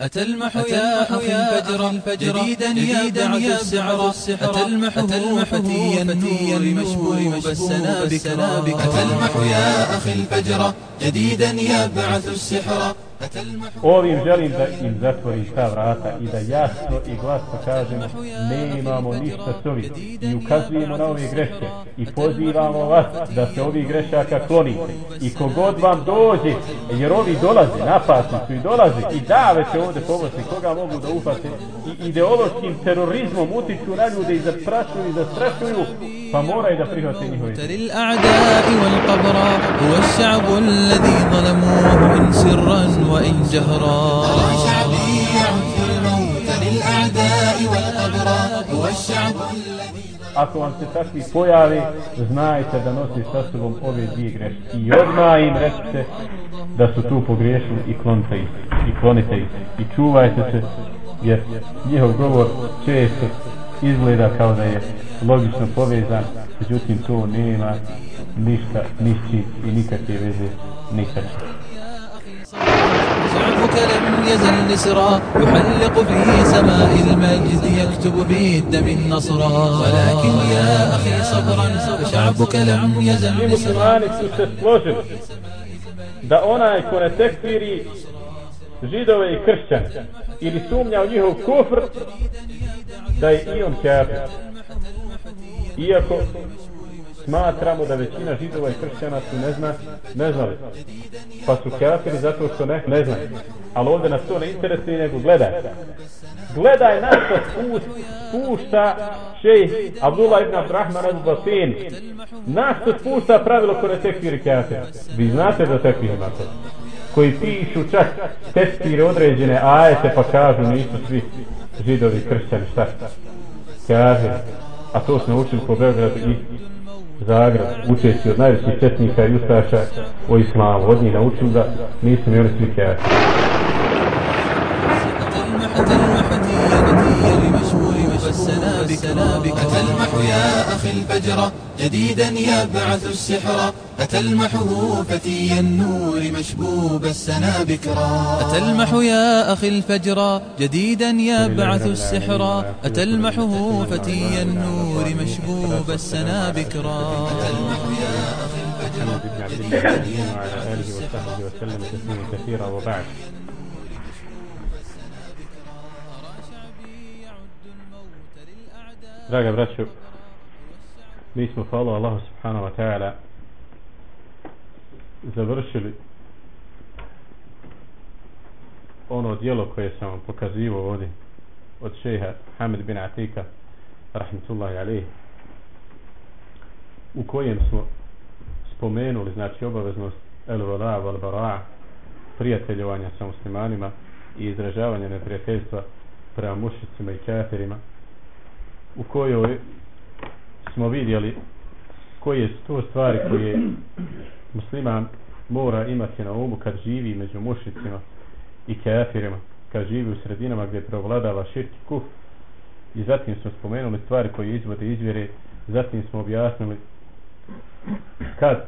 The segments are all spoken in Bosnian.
أتلمح, المح يا أخي فجرا جديدا يا يدعى السعر أتلمح المح فتيا نور مشبوب السنابك أتى المح يا أخي الفجر جديدا يا يبعث السحر. Ovim želim da im zatvorim ta vrata i da jasno i glasno kažemo ne imamo ništa s ovim i ukazujemo na ove greške i pozivamo vas da se ovi grešaka klonite. I kogod vam dođe jer ovi dolaze, napasni su i dolaze i dave će ovde pomoći koga mogu da uhvate i ideološkim terorizmom utiču na ljude i zastrašuju i zastrašuju pa moraju da prihvate njihove للأعداء والقبر هو الشعب الذي ظلموه إن سرا وإن جهرا شعبي يعد الموت للأعداء والقبر هو الشعب Ako vam se takvi pojavi, znajte da nosi sa sobom ove dvije greške. I odmah im recite da su tu pogriješili i klonite ih. I klonite ih. I čuvajte se, jer njihov govor često izgleda kao da je logično povezan, međutim to nema ništa, nišći i nikakve veze nikad. شعبك لم يزل نسرا يحلق في سماء المجد يكتب بالدم النصرا ولكن يا أخي صبرا فشعبك لم يزل نسرا da onaj ko ne tekfiri židove i kršćane. Ili sumnja u njihov kufr da je i on kafir. Iako smatramo da većina židova i kršćana su ne zna, ne znali. Pa su kafiri zato što ne, ne zna ali ovdje nas to ne interesuje nego gledaj. Gledaj na što spust, spušta šejh Abdullah ibn Abdurrahman al-Basin na što spušta pravilo kore tekfiri kafir? Vi znate da tekfir ima to koji pišu čak testire određene ajete pa kažu nisu svi židovi kršćani šta kaže a to smo učili po Beogradu i Zagreb, učeći od najvećih četnika i ustaša o islamu. Od njih naučili da nisu mi oni svi kjeri. الفجر. جديدا يبعث السحر. أتلمحه فتي النور مشبوب السنابكرا أتلمح يا أخي الفجر. جديدا يبعث السحر. أتلمحه فتي النور مشبوب السنابكرا أتلمح يا أخي الفجر. جديدا وعلى آله وصحبه وسلم تسليما كثيرا. وبعد. Draga braćo, mi smo, hvala Allahu subhanahu wa ta'ala, završili ono dijelo koje sam vam pokazivao ovdje od šeha Hamid bin Atika, rahmetullahi alaihi, u kojem smo spomenuli, znači obaveznost el-vala, val-bara, prijateljovanja sa muslimanima i izražavanja neprijateljstva prema mušicima i kafirima, u kojoj smo vidjeli koje su to stvari koje musliman mora imati na umu kad živi među mušicima i kafirima, kad živi u sredinama gdje provladava širki kuf i zatim smo spomenuli stvari koje izvode izvjere zatim smo objasnili kad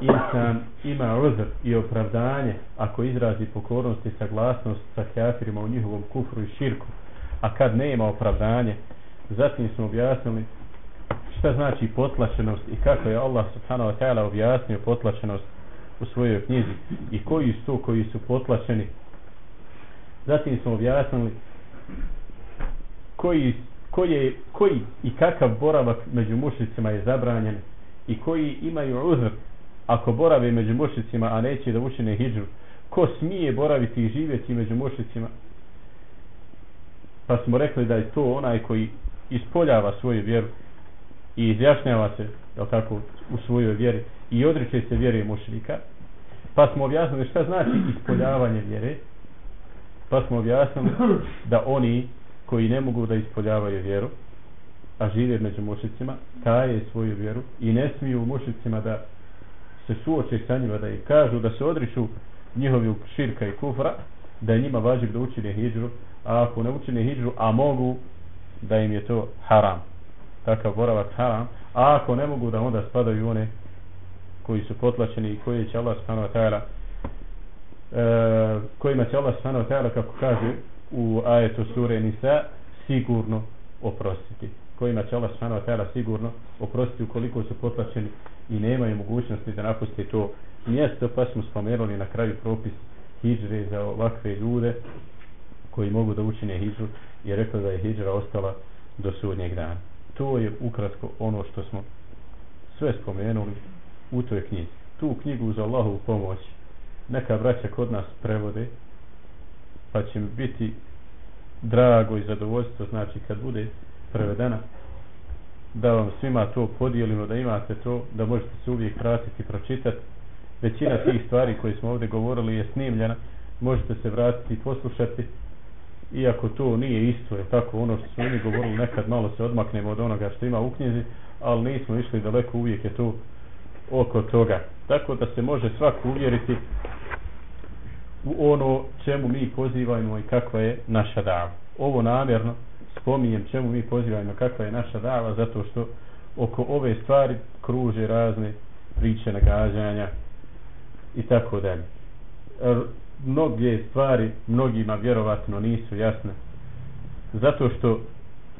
insan ima uzr i opravdanje ako izrazi pokornost i saglasnost sa kafirima u njihovom kufru i širku a kad nema opravdanje. Zatim smo objasnili šta znači potlačenost i kako je Allah subhanahu wa ta'ala objasnio potlačenost u svojoj knjizi i koji su to koji su potlačeni. Zatim smo objasnili koji, koji, koji i kakav boravak među mušicima je zabranjen i koji imaju uzr. Ako borave među mušicima a neće da učine hijđu ko smije boraviti i živjeti među mušicima pa smo rekli da je to onaj koji ispoljava svoju vjeru i izjašnjava se jel tako, u svojoj vjeri i odriče se vjere mušlika pa smo objasnili šta znači ispoljavanje vjere pa smo objasnili da oni koji ne mogu da ispoljavaju vjeru a žive među mušicima taje svoju vjeru i ne smiju mušicima da se suoče sa njima da im kažu da se odriču njihovi širka i kufra da je njima važib da učine hijđru a ako ne učine hijđru a mogu da im je to haram takav boravak haram a ako ne mogu da onda spadaju one koji su potlačeni i koji će Allah subhanahu wa ta'ala e, kojima će Allah subhanahu wa ta'ala kako kaže u ajetu sure Nisa sigurno oprostiti. Kojima će Allah subhanahu wa ta'ala sigurno oprostiti ukoliko su potlačeni i nemaju mogućnosti da napuste to mjesto pa smo spomenuli na kraju propis hijđre za ovakve ljude koji mogu da učine hijđu i rekao da je hijđra ostala do sudnjeg dana to je ukratko ono što smo sve spomenuli u toj knjizi. Tu knjigu za Allahovu pomoć neka braća kod nas prevode pa će mi biti drago i zadovoljstvo znači kad bude prevedena da vam svima to podijelimo da imate to da možete se uvijek pratiti i pročitati. Većina tih stvari koje smo ovdje govorili je snimljena možete se vratiti i poslušati iako to nije isto je tako ono što su oni govorili nekad malo se odmaknemo od onoga što ima u knjizi ali nismo išli daleko uvijek je to oko toga. Tako da se može svako uvjeriti u ono čemu mi pozivajmo i kakva je naša dava. Ovo namjerno spominjem čemu mi pozivajmo kakva je naša dava zato što oko ove stvari kruže razne priče nagađanja i tako dalje mnoge stvari mnogima vjerovatno nisu jasne zato što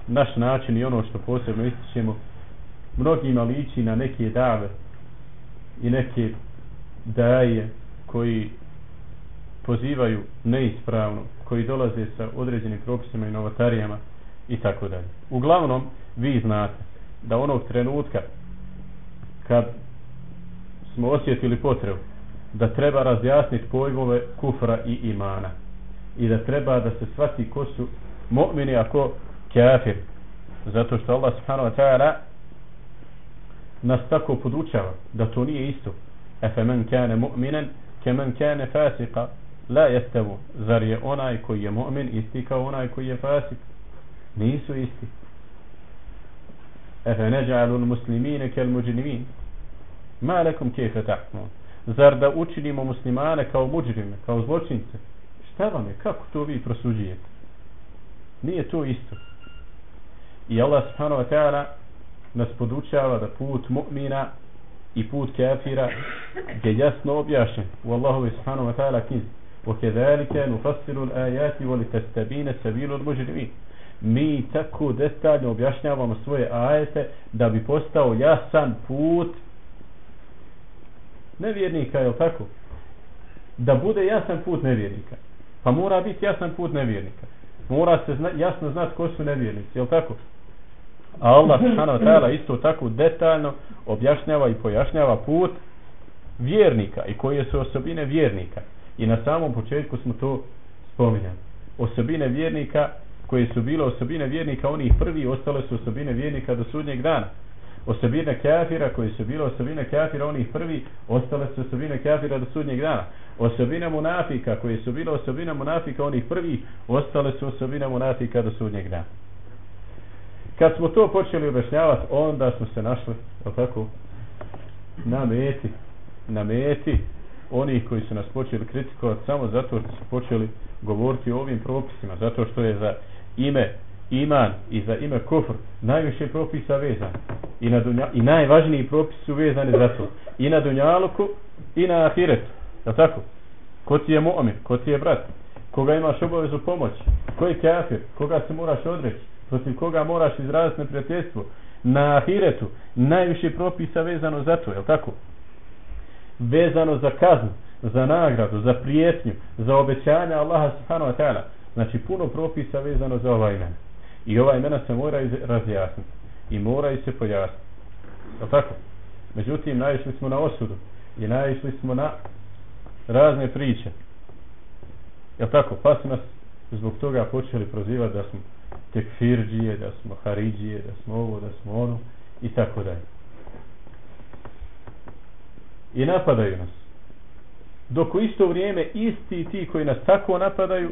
naš način i ono što posebno ističemo mnogima liči na neke dave i neke daje koji pozivaju neispravno koji dolaze sa određenim propisima i novatarijama i tako dalje. Uglavnom, vi znate da onog trenutka kad smo osjetili potrebu da treba razjasniti pojmove kufra i imana i da treba da se shvati ko su mu'mini ako kafir zato što Allah subhanahu wa ta'ala nas tako podučava da to nije isto efe men kane mu'minen ke men kane fasika la jestevu zar je onaj koji je mu'min isti kao onaj koji je fasik nisu isti efe neđa'alun muslimine kel muđinimin ma lekum kefe ta'kmun zar da učinimo muslimane kao muđrime, kao zločince šta vam je, kako to vi prosuđujete nije to isto i Allah subhanahu wa ta'ala nas podučava da put mu'mina i put kafira je jasno objašnjen u Allahu subhanahu wa ta'ala knjizi وكذلك نفصل الآيات ولتستبين سبيل المجرمين mi tako detaljno objašnjavamo svoje ajete da bi postao jasan put nevjernika, je tako? Da bude jasan put nevjernika. Pa mora biti jasan put nevjernika. Mora se zna, jasno znati ko su nevjernici, je tako? A Allah subhanahu wa ta'ala isto tako detaljno objašnjava i pojašnjava put vjernika i koje su osobine vjernika. I na samom početku smo to spominjali. Osobine vjernika koje su bile osobine vjernika, onih prvi ostale su osobine vjernika do sudnjeg dana osobine kafira koji su bile osobine kafira onih prvi ostale su osobine kafira do sudnjeg dana. Osobine munafika koji su bile osobine munafika onih prvi ostale su osobine munafika do sudnjeg dana. Kad smo to počeli objašnjavati onda smo se našli tako, na meti na meti onih koji su nas počeli kritikovati samo zato što su počeli govoriti o ovim propisima zato što je za ime iman i za ime kufr najviše propisa vezan. I, na dunja, i najvažniji propisi su vezani za to. I na dunjaluku i na ahiretu. Je tako? ko ti je mu'min, ko ti je brat? Koga imaš obavezu pomoći? Ko je kafir, koga se moraš odreći? Protiv koga moraš izraziti neprijateljstvo? Na ahiretu. Najviše propisa vezano za to, je tako? vezano za kaznu za nagradu, za prijetnju za obećanja Allaha subhanahu wa ta'ala. Znači puno propisa vezano za ovaj imen I ova imena se mora razjasniti. I mora i se pojasniti. Je tako? Međutim, naišli smo na osudu. I naišli smo na razne priče. Je tako? Pa su nas zbog toga počeli prozivati da smo tekfirđije, da smo haridžije, da smo ovo, da smo ono i tako dalje. I napadaju nas. Dok u isto vrijeme isti ti koji nas tako napadaju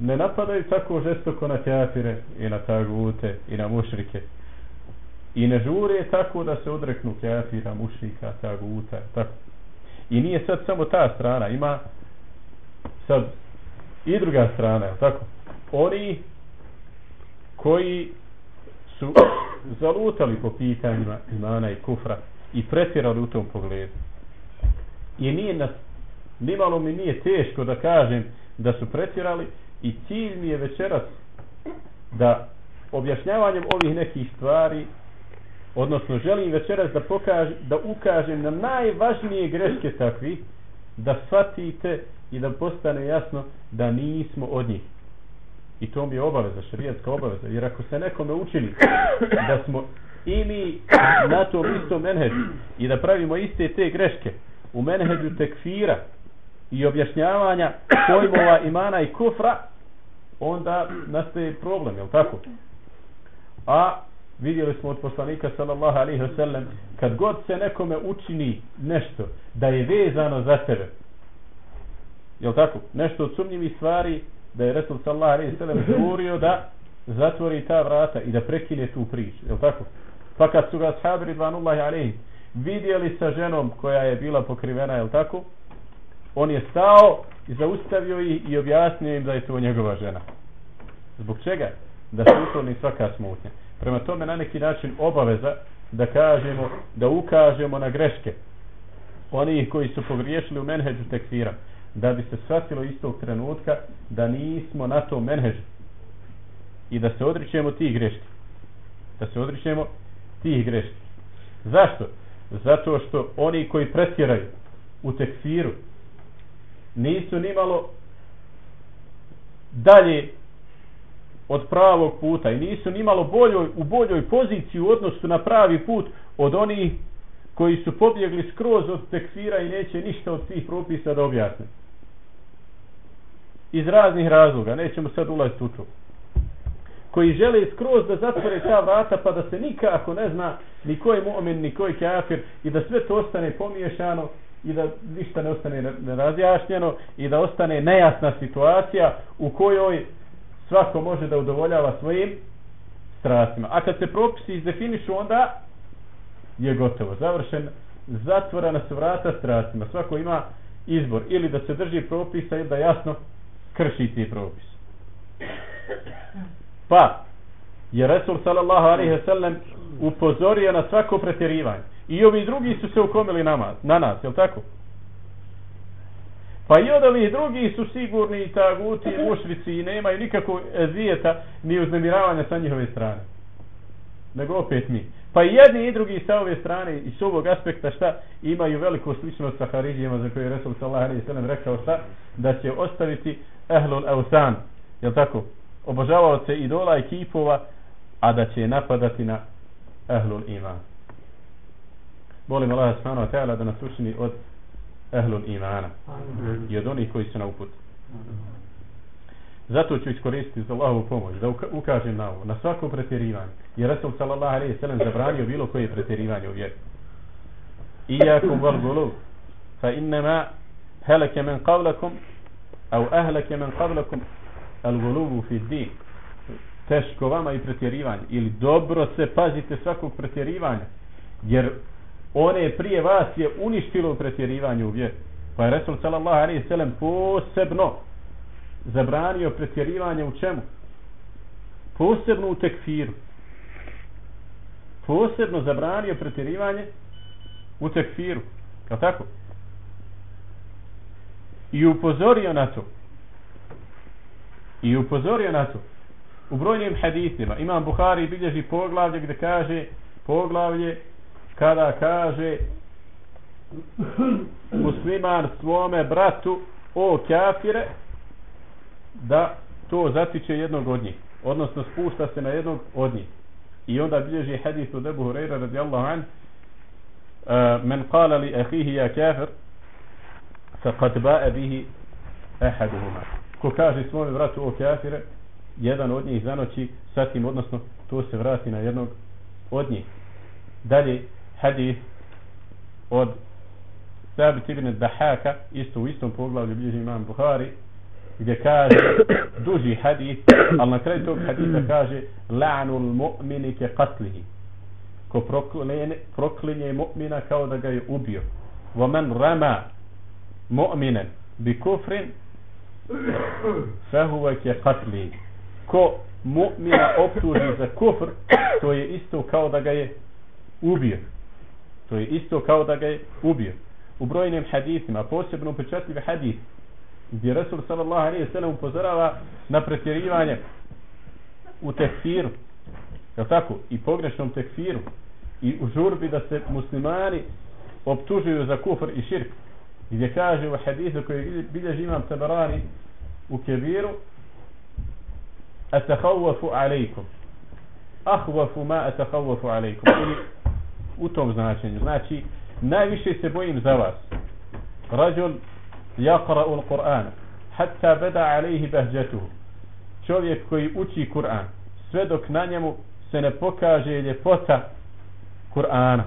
ne napadaju tako žestoko na kafire i na tagute i na mušrike. I ne žure tako da se odreknu kafira, mušrika, taguta tako. i nije sad samo ta strana ima sad i druga strana tako? Oni koji su zalutali po pitanjima imana i kufra i pretjerali u tom pogledu. I nije nas nimalo mi nije teško da kažem da su pretjerali i cilj mi je večeras da objašnjavanjem ovih nekih stvari odnosno želim večeras da pokažem da ukažem na najvažnije greške takvi da shvatite i da postane jasno da nismo od njih. I to mi je obaveza, šarijetska obaveza. Jer ako se nekome učini da smo i mi na tom istom menheđu i da pravimo iste te greške u menheđu tekfira i objašnjavanja pojmova imana i kufra onda nastaje problem, je tako? A vidjeli smo od poslanika sallallahu alaihi wasallam kad god se nekome učini nešto da je vezano za sebe je tako? Nešto od sumnjivih stvari da je Resul sallallahu alaihi wasallam žurio da zatvori ta vrata i da prekine tu priču, je tako? Pa kad su ga ashabi ridvanullahi alaihi vidjeli sa ženom koja je bila pokrivena, je tako? On je stao i zaustavio ih i objasnio im da je to njegova žena. Zbog čega? Da se ukloni svaka smutnja. Prema tome na neki način obaveza da kažemo, da ukažemo na greške onih koji su pogriješili u menheđu tekfira da bi se shvatilo istog trenutka da nismo na tom menheđu i da se odričemo tih greški da se odričemo tih greški zašto? zato što oni koji pretjeraju u tekfiru nisu nimalo dalje od pravog puta i nisu nimalo boljoj, u boljoj poziciji u odnosu na pravi put od onih koji su pobjegli skroz od tekfira i neće ništa od tih propisa da objasne. Iz raznih razloga, nećemo sad ulaziti u to. Koji žele skroz da zatvore ta vrata pa da se nikako ne zna ni ko je mu'min, ni ko je kafir i da sve to ostane pomiješano i da ništa ne ostane nerazjašnjeno i da ostane nejasna situacija u kojoj svako može da udovoljava svojim strastima. A kad se propisi izdefinišu, onda je gotovo. Završen, zatvorena su vrata strastima. Svako ima izbor. Ili da se drži propisa ili da jasno krši ti propis. Pa, je Resul sallallahu alaihi wa sallam upozorio na svako pretjerivanje. I ovi drugi su se ukomili nama, na nas, je tako? Pa i od ovih drugi su sigurni i taguti i mušrici i nemaju nikakvog ezijeta ni uznemiravanja sa njihove strane. Nego opet mi. Pa i jedni i drugi sa ove strane i s ovog aspekta šta imaju veliku sličnost sa Haridijima za koje je Resul sallallahu alaihi sallam rekao šta da će ostaviti ehlul eusan jel tako obožavao se idola i kipova a da će napadati na ehlul iman. Molim Allah subhanahu wa ta'ala da nas učini od ehlul imana i od onih koji su na uput zato ću iskoristiti za Allahovu pomoć da ukažem na ovo na svako pretjerivanje jer Rasul sallallahu alaihi sallam zabranio bilo koje pretjerivanje u vjeru iyakum wal gulub fa innama helake men qavlakum au ahlake men qavlakum al gulubu fi din teško vama i pretjerivanje ili dobro se pazite svakog pretjerivanja jer one prije vas je uništilo pretjerivanje u vjeru. Pa je Resul sallallahu alaihi sallam posebno zabranio pretjerivanje u čemu? Posebno u tekfiru. Posebno zabranio pretjerivanje u tekfiru. Je tako? I upozorio na to. I upozorio na to. U brojnim hadisima. Imam Buhari bilježi poglavlje gdje kaže poglavlje kada kaže musliman svome bratu o kafire da to zatiče jednog od njih odnosno spušta se na jednog od njih i onda bilježi hadis od Ebu Hureyra radijallahu an e, men kala li ahihi ja kafir faqad kad bae bihi ahaduhuma ko kaže svome bratu o kafire jedan od njih zanoći sa tim odnosno to se vrati na jednog od njih. Dalje hadis od Sabit ibn Dahaka, isto u istom poglavlju bliži imam Buhari, gdje kaže duži hadis, ali na kraju tog hadisa kaže la'nul mu'mini ke qatlihi. Ko proklinje, proklinje mu'mina kao da ga je ubio. Wa man rama mu'minan bi kufrin fahuva ke qatlihi ko mu'mina optuži za kufr to je isto kao da ga je ubio. To je isto kao da ga je ubio. u brojnim hadisima, posebno upečatljiv hadis, gdje Resul sallallahu alaihi sallam upozorava na pretjerivanje u tekfiru, je tako, i pogrešnom tekfiru, i u žurbi da se muslimani optužuju za kufr i širk, gdje kaže u hadisu koji bilježi imam tabarani u kebiru, atakhawafu alaikum, ahwafu ma atakhawafu alaikum, ili u tom značenju, znači, najviše se bojim za vas, rađul jakra'u l-Qur'an. hatta bada alayhi bahjatuhu. Čovjek koji uči Kur'an sve dok na njemu se ne pokaže ljepota Kur'ana.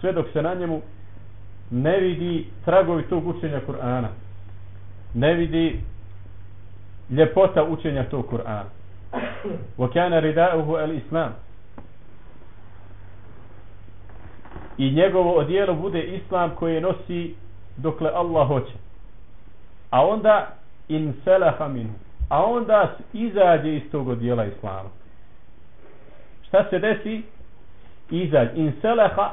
Sve dok se na njemu ne vidi tragovi tog učenja Kur'ana. Ne vidi ljepota učenja tog Kur'ana wa kana rida'uhu al-islam i njegovo odijelo bude islam koje nosi dokle Allah hoće. A onda in selaha minhu. A onda izađe iz tog odijela islama. Šta se desi? Izađe. In selaha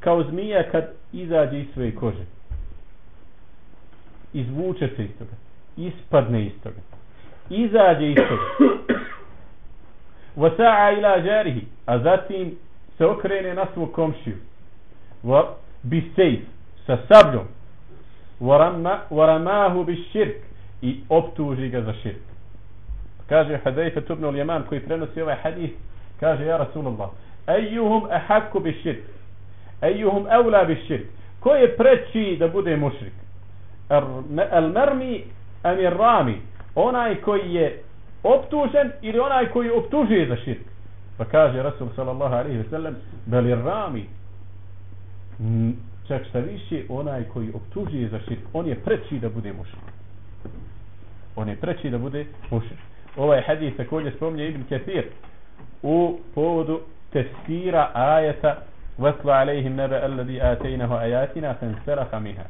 kao zmija kad izađe iz svoje kože. Izvuče se iz toga. Ispadne iz toga. Izađe iz toga. Vasa'a ila žarihi. A zatim se okrene na svog komšiju. Va bi sejf. Sa sabljom waramahu bi širk i optuži ga za širk kaže Hadejfe Tubnul Jeman koji prenosi ovaj hadith kaže ja Rasulullah ejuhum ahakku bi širk ejuhum evla bi širk ko je preći da bude mušrik al mermi amir rami onaj koji je optužen ili onaj koji optužuje za širk. Pa kaže Rasul sallallahu alaihi sellem sallam beli rami? Čak šta više onaj koji optužuje za širk on je preći da bude mušrik. On je preći da bude mušrik. Ovaj hadis također spomnje Ibn Kathir u povodu tefsira ajeta vatla alejhim nebe alladhi atejnahu ajatina fan saraha minha.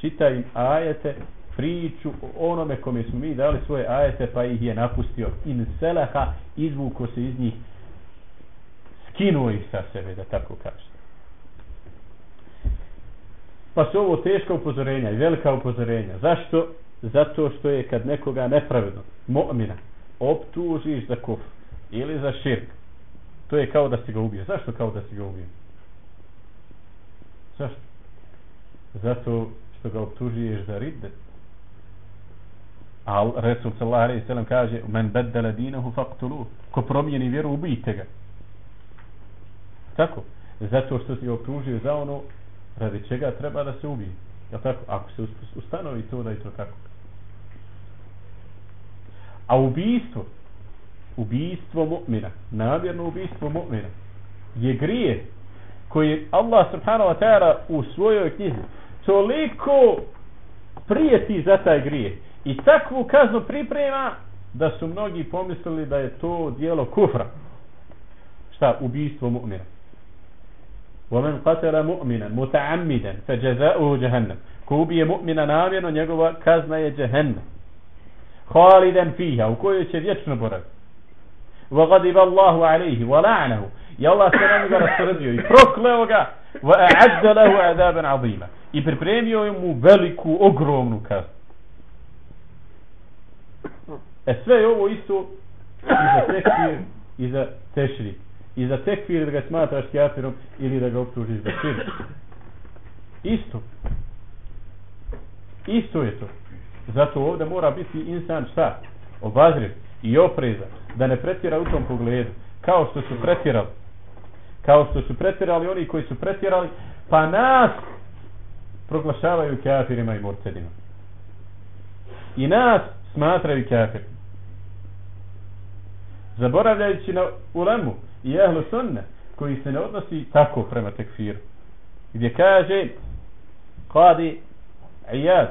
Čitaj im ajete priču o onome kome smo mi dali svoje ajete pa ih je napustio in selaha izvuko se iz njih skinuo ih sa sebe da tako kaže Pa su ovo teška upozorenja i velika upozorenja. Zašto? Zato što je kad nekoga nepravedno, mu'mina, optužiš za kuf ili za širk, to je kao da si ga ubio. Zašto kao da si ga ubio? Zašto? Zato što ga optužuješ za riddet A Resul sallallahu alaihi sallam kaže men beddele dinehu faqtulu ko promijeni vjeru ubijte ga. Tako? Zato što si okružio za ono radi čega treba da se ubije Jel tako ako se ustanovi to da je to tako a ubijstvo ubijstvo mu'mina namjerno ubijstvo mu'mina je grije koji Allah subhanahu wa ta'ala u svojoj knjizi toliko prijeti za taj grije i takvu kaznu priprema da su mnogi pomislili da je to dijelo kufra šta ubijstvo mu'mina ومن قتل مؤمنا متعمدا فجزاؤه جهنم كوبي مؤمنا ناميا ونجوا كازنا جهنم خالدا فيها وكوي شديتنا برد وغضب الله عليه ولعنه يا الله سلام قال السرديو يفرق له وأعد له عذابا عظيما يبربريميو يمو veliko ogromnu kaznu E sve je ovo isto i za tekfir i za tešrik i za tekfir da ga smatraš kjafirom ili da ga optužiš za širk. Isto. Isto je to. Zato ovdje mora biti insan šta? Obazriv i opreza da ne pretjera u tom pogledu. Kao što su pretjerali. Kao što su pretjerali oni koji su pretjerali pa nas proglašavaju kafirima i morcedima. I nas smatraju kafir. Zaboravljajući na ulemu, i ehlu sunne koji se ne odnosi tako prema tekfiru gdje kaže kadi Iyad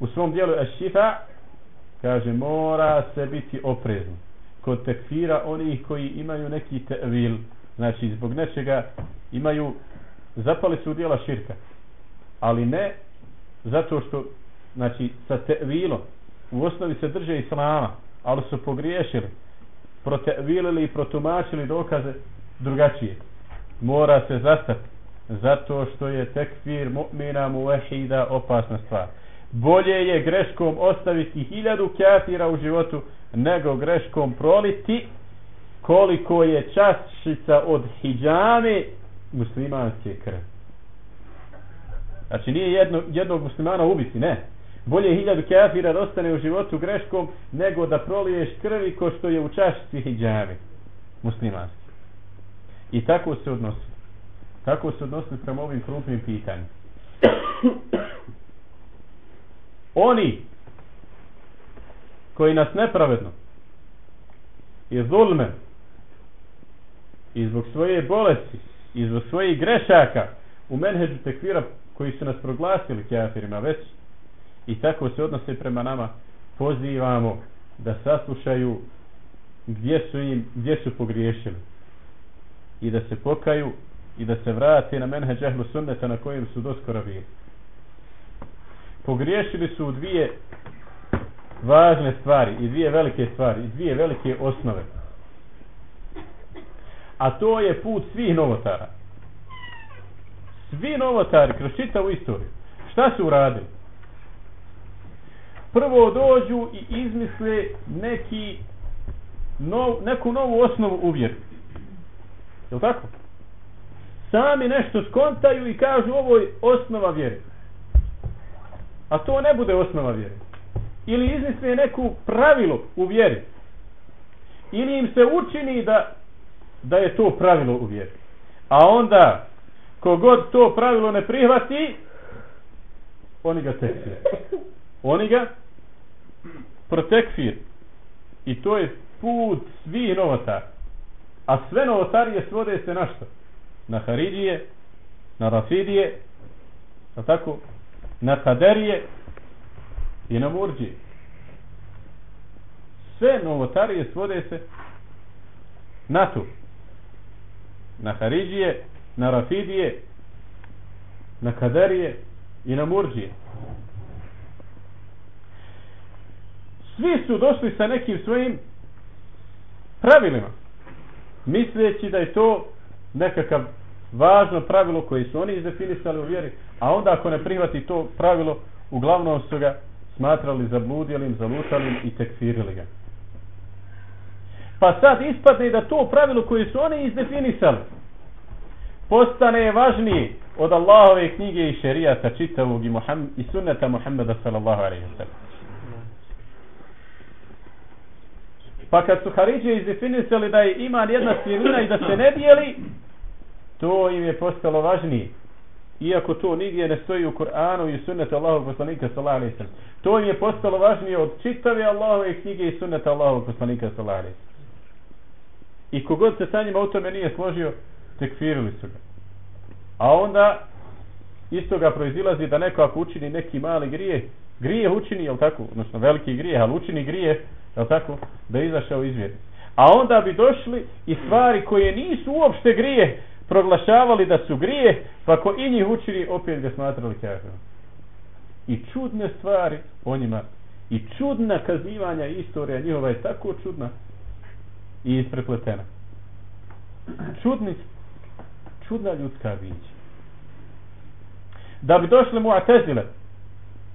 u svom dijelu ašifa kaže mora se biti oprezno kod tekfira onih koji imaju neki tevil znači zbog nečega imaju zapali su u dijela širka ali ne zato što znači sa tevilom u osnovi se drže islama ali su pogriješili protevilili i protumačili dokaze drugačije. Mora se zastati Zato što je tekfir mu'mina muvahida opasna stvar. Bolje je greškom ostaviti hiljadu kafira u životu nego greškom proliti koliko je čašica od hijjame muslimanske krve. Znači nije jedno, jednog muslimana ubiti, ne. Bolje hiljadu kafira da ostane u životu greškom nego da proliješ krvi ko što je u čašici hijjame muslimanski. I tako se odnosi. Tako se odnosi prema ovim krupnim pitanjima. Oni koji nas nepravedno i zulme i zbog svoje bolesti i zbog svojih grešaka u menheđu tekvira koji su nas proglasili kjafirima već i tako se odnose prema nama. Pozivamo da saslušaju gdje su im gdje su pogriješili. I da se pokaju i da se vrate na menheđ ehlu sunneta na kojem su doskora bili. Pogriješili su u dvije važne stvari i dvije velike stvari i dvije velike osnove. A to je put svih novotara. Svi novotari kroz čitavu istoriju. Šta su uradili? Prvo dođu i izmisle neki nov, neku novu osnovu uvjeru je li tako? sami nešto skontaju i kažu ovo je osnova vjere. A to ne bude osnova vjere. Ili izmisle neku pravilo u vjeri. Ili im se učini da da je to pravilo u vjeri. A onda kogod to pravilo ne prihvati oni ga tekfir oni ga protekfir. I to je put svi novotar. A sve novotarije svode se na što? Na Haridije na Rafidije a tako? Na Kaderije i na Murđije. Sve novotarije svode se na to. Na Haridije na Rafidije na Kaderije i na Murđije svi su došli sa nekim svojim pravilima misleći da je to nekakav važno pravilo koje su oni izdefinisali u vjeri a onda ako ne prihvati to pravilo uglavnom su ga smatrali zabludjelim, zalutalim i tekfirili ga. Pa sad ispadne da to pravilo koje su oni izdefinisali postane važnije od Allahove knjige i šerijata čitavog i, Muhammed, i sunneta Muhammeda sallallahu alaihi wa sallam. Pa kad su Haridžije izdefinisali da je iman jedna cijelina i da se ne dijeli, to im je postalo važnije. Iako to nigdje ne stoji u Kur'anu i sunnetu Allahog poslanika sallallahu alaihi sallam. To im je postalo važnije od čitave Allahove knjige i sunneta Allahog poslanika sallallahu alaihi I kogod se sa njima u tome nije složio, tekfirili su ga. A onda iz toga proizilazi da neko ako učini neki mali grijeh, grije učini, jel tako, odnosno veliki grijeh, ali učini grijeh, Je tako, da je izašao iz vjere. A onda bi došli i stvari koje nisu uopšte grije, proglašavali da su grije, pa ko i njih učini, opet ga smatrali kafirom. I čudne stvari o njima, i čudna kazivanja istorija njihova je tako čudna i isprepletena. Čudni, čudna ljudska bića. Da bi došli mu atezile,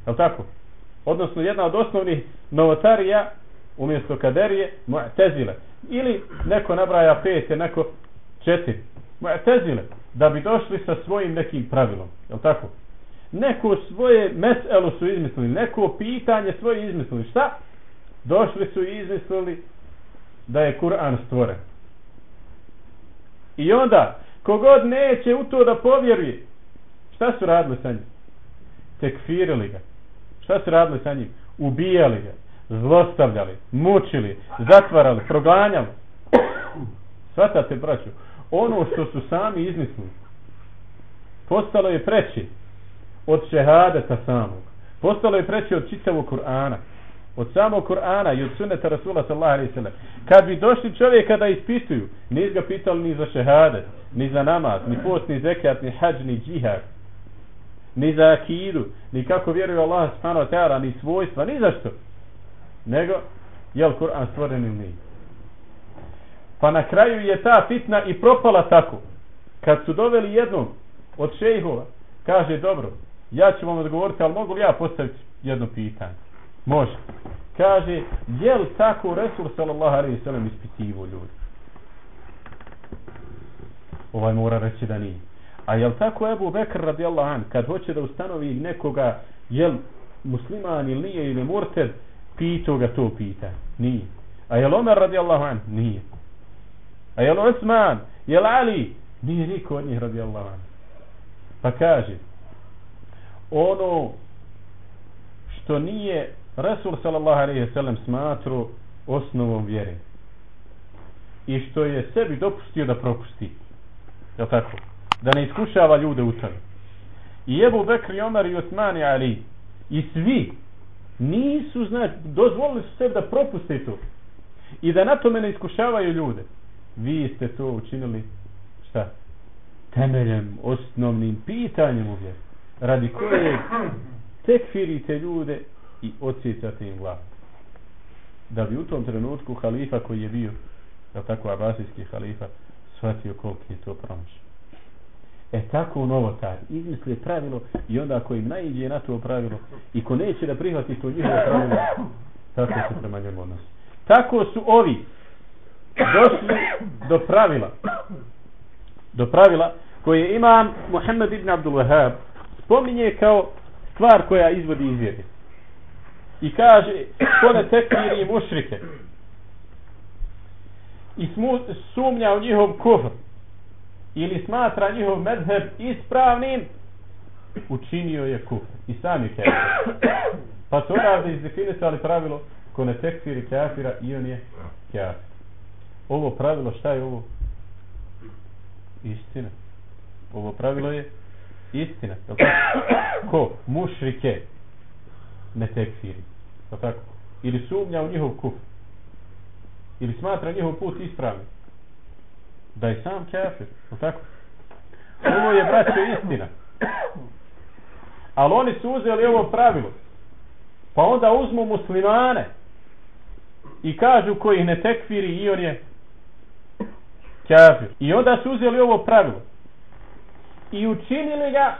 je tako? Odnosno jedna od osnovnih novotarija umjesto kaderije mu'tezile. Ili neko nabraja pet neko četiri. Mu'tezile da bi došli sa svojim nekim pravilom je tako? Neko svoje meselo su izmislili neko pitanje svoje izmislili. Šta? Došli su i izmislili da je Kur'an stvoren. I onda kogod neće u to da povjeruje šta su radili sa njim? Tekfirili ga. Šta su radili sa njim? Ubijali ga zlostavljali, mučili, zatvarali, proganjali. Svatate, braću, ono što su sami izmislili, postalo je preći od šehadeta samog. Postalo je preći od čitavog Kur'ana. Od samog Kur'ana i od sunneta Rasula sallallahu alaihi sallam. Kad bi došli čovjeka da ispituju, nis ga pitali ni za šehadet, ni za namaz, ni post, ni zekat, ni hađ, ni džihad, ni za akidu, ni kako vjeruje Allah subhanahu wa ta'ala, ni svojstva, ni zašto nego je li Kur'an stvoren ili nije. Pa na kraju je ta fitna i propala tako. Kad su doveli jednog od šejhova. Kaže, dobro, ja ću vam odgovoriti, ali mogu li ja postaviti jedno pitanje? Može. Kaže, je li tako Resul sallallahu alaihi sallam ispitivo ljudi? Ovaj mora reći da nije. A je li tako Ebu Bekr radijallahu an, kad hoće da ustanovi nekoga, je li musliman ili nije ili murted, pitao ga to pita. Nije. A je li Omer radijallahu an? Nije. A je li Osman? Je li Ali? Nije niko od njih radijallahu an. Pa kaže, ono što nije Rasul sallallahu alaihi sallam smatru osnovom vjere i što je sebi dopustio da propusti je tako? da ne iskušava ljude u tome i Ebu Bekri, Omar i Osman i Ali i svi nisu znači dozvolili su sebi da propuste to i da na tome ne iskušavaju ljude vi ste to učinili šta? temeljem osnovnim pitanjem u vjeru radi koje tekfirite ljude i odsjecate im glavu. Da bi u tom trenutku halifa koji je bio, je tako abasijski halifa, shvatio koliko je to promašao. E tako u novotar izmisli pravilo i onda ako im najidje na to pravilo i ko neće da prihvati to njihovo pravilo, tako se prema njemu odnosi. Tako su ovi došli do pravila do pravila koje imam Muhammed ibn Abdul Wahab spominje kao stvar koja izvodi iz vjere. I kaže, ko ne tekviri mušrike i smu, sumnja u njihov kufr ili smatra njihov medheb ispravnim, učinio je kufr. I sami je kafir. Pa su odavde izdefinisali pravilo ko ne tekfiri kafira i on je kafir. Ovo pravilo, šta je ovo? Istina. Ovo pravilo je istina. Ko? Mušrike ne tekfiri. Pa tako? Ili sumnja u njihov kuf. Ili smatra njihov put ispravni. Da je sam kafir. Tako? Ovo je braće istina. Ali oni su uzeli ovo pravilo. Pa onda uzmu muslimane i kažu koji ne tekfiri i on je kafir. I onda su uzeli ovo pravilo i učinili ga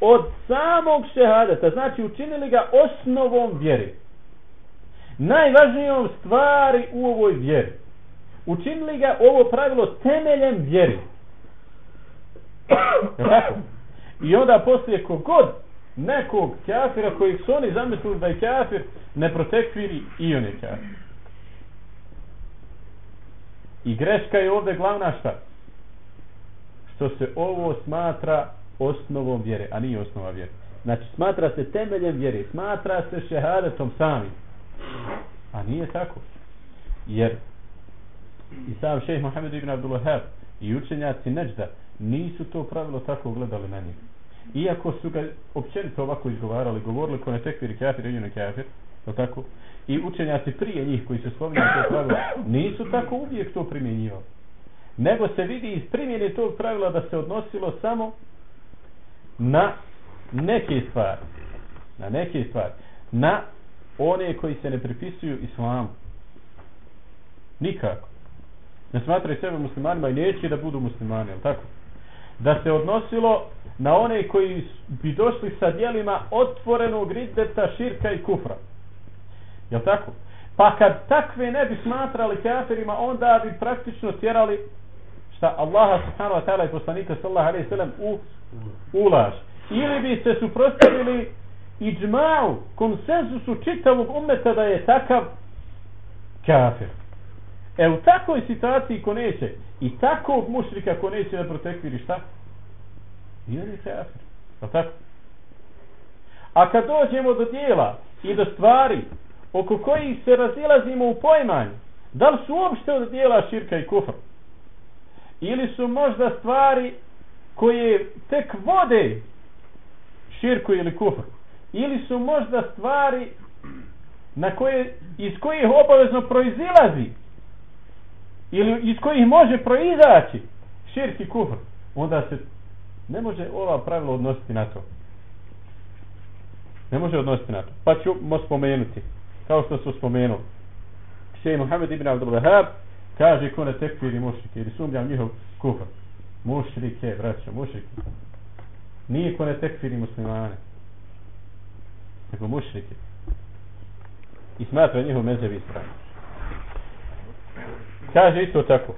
od samog šehadeta, znači učinili ga osnovom vjere. Najvažnijom stvari u ovoj vjeri. Učinili ga ovo pravilo temeljem vjeri. Tako? I onda poslije kogod nekog kafira koji su oni zamislili da je kafir, ne protekviri i on je kafir. I greška je ovdje glavna šta? što se ovo smatra osnovom vjere, a nije osnova vjere. Znači, smatra se temeljem vjere, smatra se šehadetom samim. A nije tako. Jer i sam šejh Mohamed ibn Abdul Wahab i učenjaci Neđda nisu to pravilo tako gledali na njih. Iako su ga općenito ovako izgovarali, govorili ko ne tekviri kafir ili ne kafir, to tako, i učenjaci prije njih koji su spominjali to pravilo, nisu tako uvijek to primjenjivali. Nego se vidi iz primjene tog pravila da se odnosilo samo na neke stvari. Na neke stvari. Na one koji se ne pripisuju islamu. Nikako ne smatraju sebe muslimanima i neće da budu muslimani jel tako da se odnosilo na one koji bi došli sa dijelima otvorenog riddeta, širka i kufra je tako? pa kad takve ne bi smatrali kafirima onda bi praktično tjerali šta Allaha subhanahu wa ta'ala i poslanika sallallahu alaihi sallam u ulaž. Ili bi se suprostavili i džmau, konsenzusu čitavog umeta da je takav kafir. E u takvoj situaciji ko neće i takvog mušrika ko neće da protekviri šta? I on je kafir. Pa tako? A kad dođemo do dijela i do stvari oko kojih se razilazimo u pojmanju, da li su uopšte od dijela širka i kufra? ili su možda stvari koje tek vode širku ili kufr ili su možda stvari na koje, iz kojih obavezno proizilazi ili iz kojih može proizaći širk i kufr onda se ne može ova pravila odnositi na to ne može odnositi na to pa ćemo spomenuti kao što su spomenuli Šej Muhammed ibn Abdul Wahab kaže ko ne tekfiri mušrike ili sumnjam njihov kufr mušrike, braćo, mušrike Nije ko ne tekfiri muslimane. Nego mušrike. I smatra njihov mezevi ispravni. Kaže isto tako.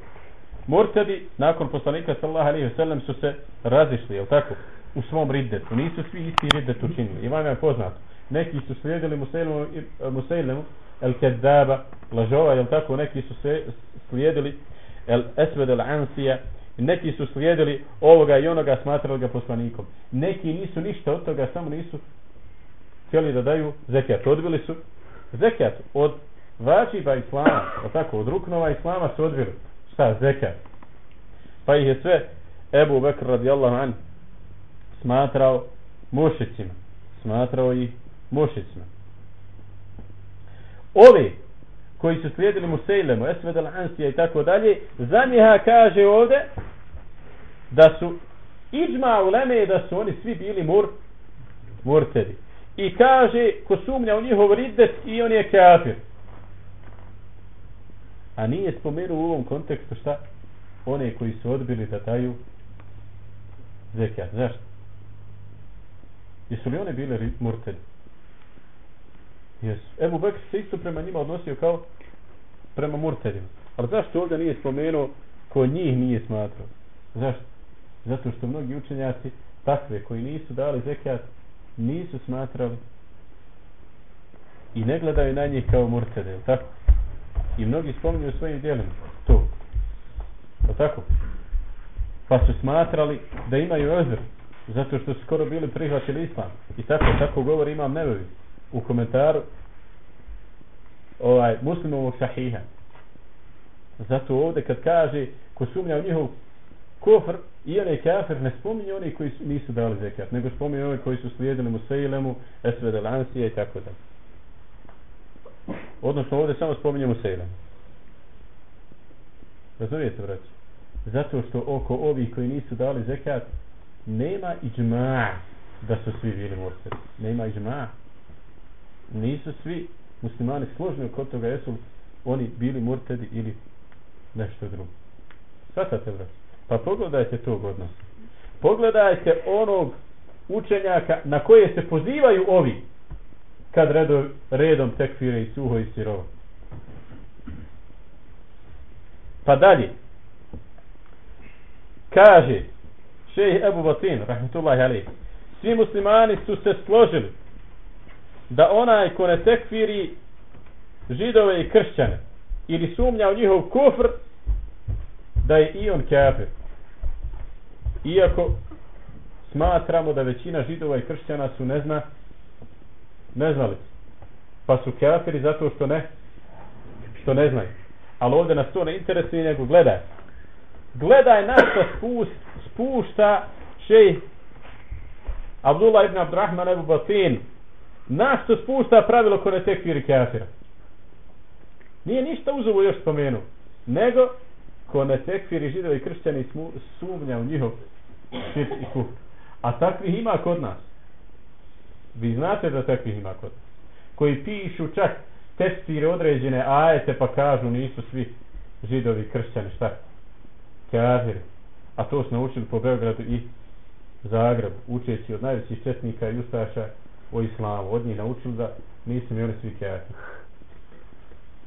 Murtadi nakon poslanika sallallahu alejhi ve sellem su se razišli, je tako? U svom riddetu. Nisu svi isti riddet učinili. Imam je poznato. Neki su slijedili Musailemu, Musailemu el Kedaba, lažova, je tako? Neki su se slijedili el Esved el Ansija, neki su slijedili ovoga i onoga, smatrali ga poslanikom. Neki nisu ništa od toga, samo nisu htjeli da daju zekijat. Odbili su zekijat od vačiba islama, tako, od ruknova islama su odbili šta, zekat. Pa ih je sve Ebu Bekr radijallahu an smatrao mušicima. Smatrao ih mušicima. Ovi koji su slijedili Musejlemu, Esved al-Ansija i tako dalje, za njiha kaže ovde da su iđma u Leme da su oni svi bili mur, murtedi. I kaže, ko sumnja u njihov riddet i on je kafir. A nije spomenuo u ovom kontekstu šta? One koji su odbili da daju zekijat. Zašto? Jesu li one bile murtedi? Jesu. Ebu Bekr se isto prema njima odnosio kao prema murtedima. Ali zašto ovdje nije spomenuo ko njih nije smatrao? Zašto? Zato što mnogi učenjaci takve koji nisu dali zekijat nisu smatrali i ne gledaju na njih kao murtede. Tako? I mnogi spominju u svojim dijelima to. O tako? Pa su smatrali da imaju ozir zato što su skoro bili prihvatili islam. I tako, tako govori imam nebevi u komentaru ovaj, muslimovog sahiha. Zato ovdje kad kaže ko sumnja u njihov kofr i onaj kafir ne spominje oni koji su, nisu dali zekat, nego spominje oni koji su slijedili Musailemu, Esved Alansije i tako dalje. Odnosno ovdje samo spominjemo Sejlem. Razumijete, braći? Zato što oko ovih koji nisu dali zekat, nema iđma da su svi bili murseli. Nema iđma. Nisu svi muslimani složni kod toga jesu oni bili murtedi ili nešto drugo. Svatate, braći? Pa pogledajte to odnosa. Pogledajte onog učenjaka na koje se pozivaju ovi kad redo, redom tekfire i suho i sirovo. Pa dalje. Kaže šejh Ebu Batin, rahmetullahi alaih, svi muslimani su se složili da onaj ko ne tekfiri židove i kršćane ili sumnja u njihov kufr da je i on kafir. Iako smatramo da većina židova i kršćana su nezna ne znali. Pa su kafiri zato što ne što ne znaju. Ali ovdje nas to ne interesuje nego gledaj. Gledaj na što spust, spušta šej Abdullah ibn Abdurrahman ibn Batin. Na što spušta pravilo ko ne kafira. Nije ništa uzovo još spomenuo. nego ko ne tekfiri židovi kršćani sumnja u njihov šit i kuh a takvih ima kod nas. Vi znate da takvih ima kod koji pišu čak testire određene ajete pa kažu nisu svi židovi kršćani šta? Kafiri. A to su naučili po Beogradu i Zagreb, učeći od najvećih četnika i ustaša o islamu. Od njih naučili da nisu mi oni svi kafiri.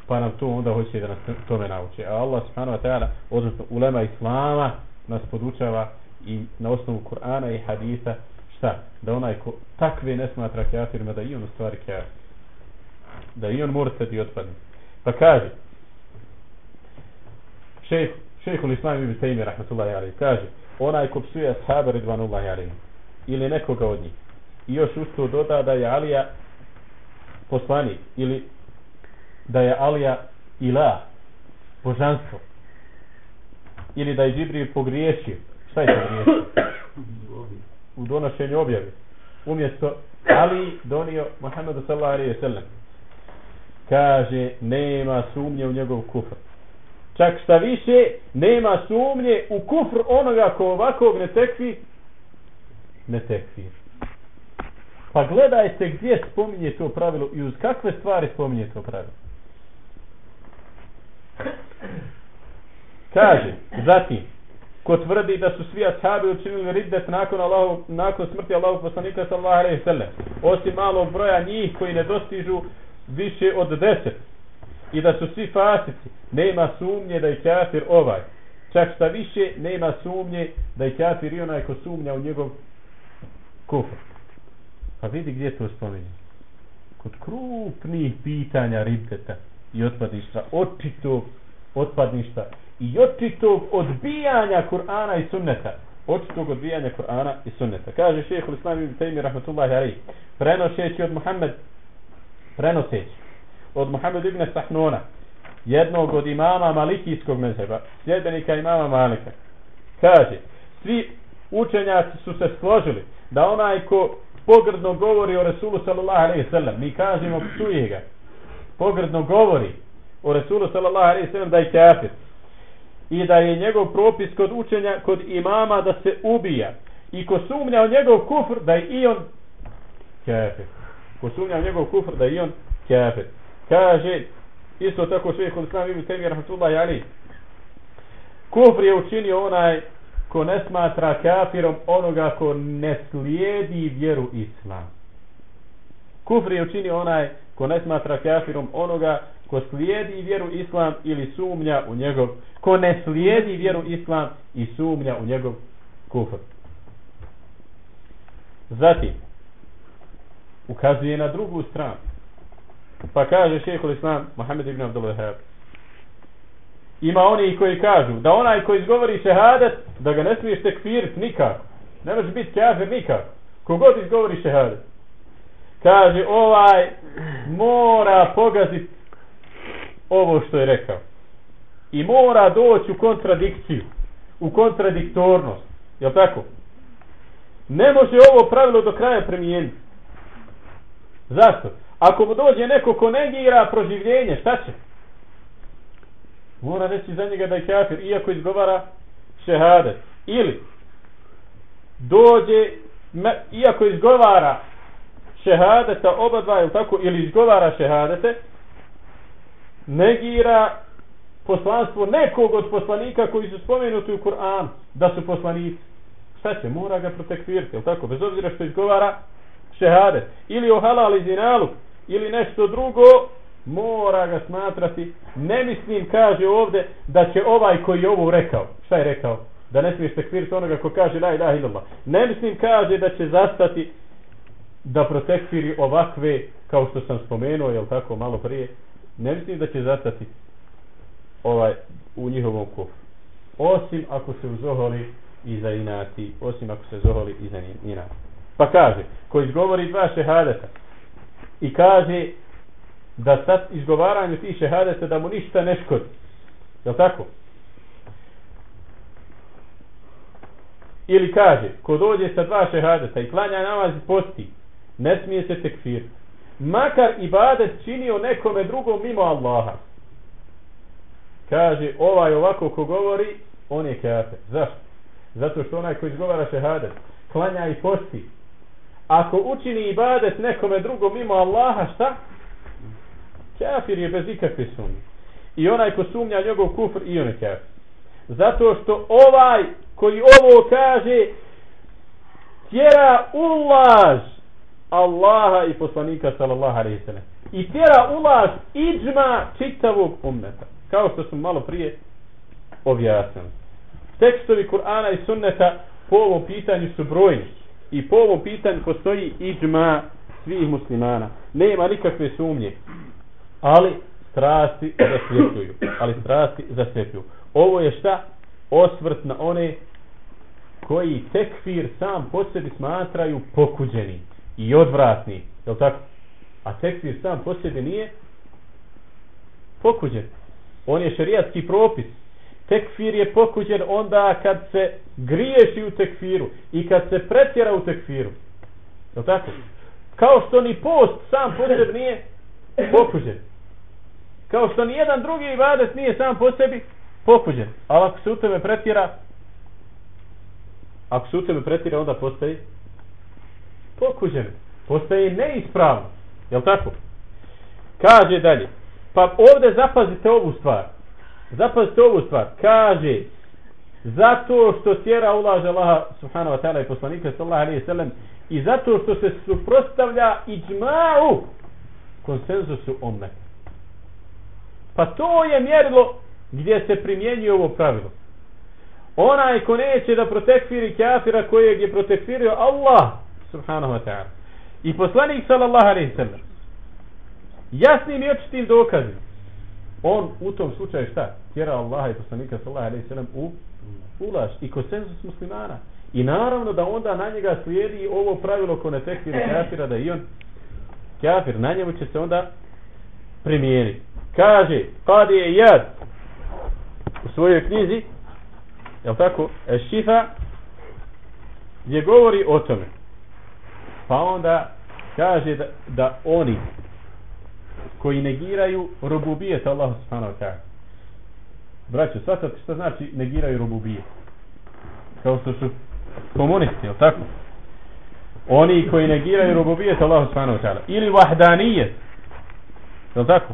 Pa nam to onda hoće da nas tome nauče. A Allah subhanahu wa ta'ala odnosno ulema islama nas podučava i na osnovu Kur'ana i hadisa šta? Da onaj ko takve ne smatra kafirima, da i on u stvari kafir. Da i on murtad i otpadne. Pa kaže, šejh, šejhul islam ibn Taymi, rahmatullahi alaih, kaže, onaj ko psuje ashaba ridvanullahi alaih, ili nekoga od njih, i još usto doda da je Alija poslanik, ili da je Alija ilah, božanstvo, ili da je Džibril pogriješio, šta je pogriješio? U donošenju objave. Umjesto Ali donio Muhammedu sallallahu alaihi sallam. Kaže, nema sumnje u njegov kufr. Čak šta više, nema sumnje u kufr onoga ko ovakvog ne tekvi, ne tekvi. Pa gledajte gdje spominje to pravilo i uz kakve stvari spominje to pravilo. Kaže, zatim, ko tvrdi da su svi ashabi učinili riddet nakon, Allahu, nakon smrti Allahog poslanika sallallahu alaihi sallam. Osim malog broja njih koji ne dostižu više od deset. I da su svi fasici nema sumnje da je kafir ovaj. Čak šta više nema sumnje da je kafir i onaj ko sumnja u njegov kufr. Pa vidi gdje to spominje. Kod krupnih pitanja riddeta i otpadništva očitog otpadništva i očitog odbijanja Kur'ana i sunneta. Očitog odbijanja Kur'ana i sunneta. Kaže šeheh Islam ibn Taymi rahmatullahi alaih prenošeći od Muhammed prenošeći od Muhammed ibn Sahnona jednog od imama malikijskog mezheba sljedbenika imama Malika. Kaže svi učenjaci su se složili da onaj ko pogrdno govori o Resulu sallallahu alaihi sallam mi kažemo psuje ga pogrdno govori o Resulu sallallahu alaihi sallam da je kafir i da je njegov propis kod učenja kod imama da se ubija. I ko sumnja o njegov kufr da je i on kafir. Ko sumnja o njegov kufr da je i on kafir. Kaže isto tako šeheh kod islam ibn Temir rahmatullahi ali kufr je učinio onaj ko ne smatra kafirom onoga ko ne slijedi vjeru islam. Kufr je učinio onaj ko ne smatra kafirom onoga ko slijedi vjeru islam ili sumnja u njegov ko ne slijedi vjeru islam i sumnja u njegov kufr. Zatim ukazuje na drugu stranu. Pa kaže šehekul islam Mohamed ibn Abdullahab. Ima oni koji kažu da onaj koji izgovori šehadet da ga ne smiješ tekfirit nikako. Ne može biti kafir nikako. Kogod izgovori šehadet? Kaže ovaj mora pogaziti ovo što je rekao. I mora doći u kontradikciju u kontradiktornost je tako? Ne može ovo pravilo do kraja primijeniti. zašto? Ako mu dođe neko ko negira proživljenje šta će? Mora reći za njega da je kafir iako izgovara šehade. ili dođe me, iako izgovara šehadeta oba dva ili tako? Ili izgovara šehadete negira poslanstvo nekog od poslanika koji su spomenuti u Kur'an da su poslanici. Šta će mora ga protekvirati jel tako? Bez obzira što izgovara šehadet ili o halal i zinalu ili nešto drugo mora ga smatrati ne mislim kaže ovde da će ovaj koji je ovo rekao šta je rekao? Da ne smiješ tekvirati onoga ko kaže la ilaha illallah. Ne mislim kaže da će zastati da protekviri ovakve kao što sam spomenuo jel tako malo prije ne mislim da će zastati ovaj u njihovom kufru osim ako se uzoholi i za inati osim ako se zoholi i za inati pa kaže ko izgovori dva šehadeta i kaže da sad izgovaranju tih šehadeta da mu ništa ne škodi. Je tako? Ili kaže, ko dođe sa dva šehadeta i klanja namaz i posti, ne smije se tekfir. Makar ibadet činio nekome drugom mimo Allaha. Kaže, ovaj ovako ko govori, on je kafir. Zašto? Zato što onaj koji izgovara šehadet, klanja i posti, ako učini ibadet nekome drugom mimo Allaha, šta? Kafir je bez ikakve sumnje. I onaj ko sumnja njegov kufr, i on je kafir. Zato što ovaj koji ovo kaže tjera ulaz Allaha i poslanika sallallahu alaihi sallam. I tjera ulaz iđma čitavog ummeta. Kao što smo malo prije objasnili. Tekstovi Kur'ana i sunneta po ovom pitanju su brojni i po ovom pitanju postoji iđma svih muslimana. Nema nikakve sumnje. Ali strasti zasvjetljuju. Ali strasti zasvjetljuju. Ovo je šta? Osvrt na one koji tekfir sam po sebi smatraju pokuđeni i odvratni. Je tako? A tekfir sam po sebi nije pokuđen. On je šarijatski propis tekfir je pokuđen onda kad se griješi u tekfiru i kad se pretjera u tekfiru. Je tako? Kao što ni post sam po sebi nije pokuđen. Kao što ni jedan drugi ibadet nije sam po sebi pokuđen. Ali ako se u tebe pretjera ako se u tebe pretjera onda postaje pokuđene, Postaje neispravno. Jel tako? Kaže dalje. Pa ovdje zapazite ovu stvar zapazite ovu stvar kaže zato što tjera ulaže Allaha subhanahu wa ta'ala i poslanika sallallahu alaihi sallam i zato što se suprostavlja i džma'u konsenzusu ome. Pa to je mjerilo gdje se primjenjuje ovo pravilo. Onaj ko neće da protekfiri kafira kojeg je protekfirio Allah subhanahu wa ta'ala i poslanik sallallahu alaihi sallam jasnim i očitim dokazima on u tom slučaju šta? Tjera Allaha i poslanika sallallahu alaihi sallam u ulaž i konsenzus muslimana. I naravno da onda na njega slijedi ovo pravilo ko ne tekfira kafira da i on kafir, na njemu će se onda primijeniti. Kaže, kad je jad u svojoj knjizi, je tako, Šifa, gdje govori o tome. Pa onda kaže da, da oni koji negiraju rububijet Allah subhanahu wa ta'ala. Braćo, shvatate šta znači negiraju rububijet. Kao što su komunisti, je tako? Oni koji negiraju rububijet Allah subhanahu wa ta'ala. Ili vahdanijet, je tako?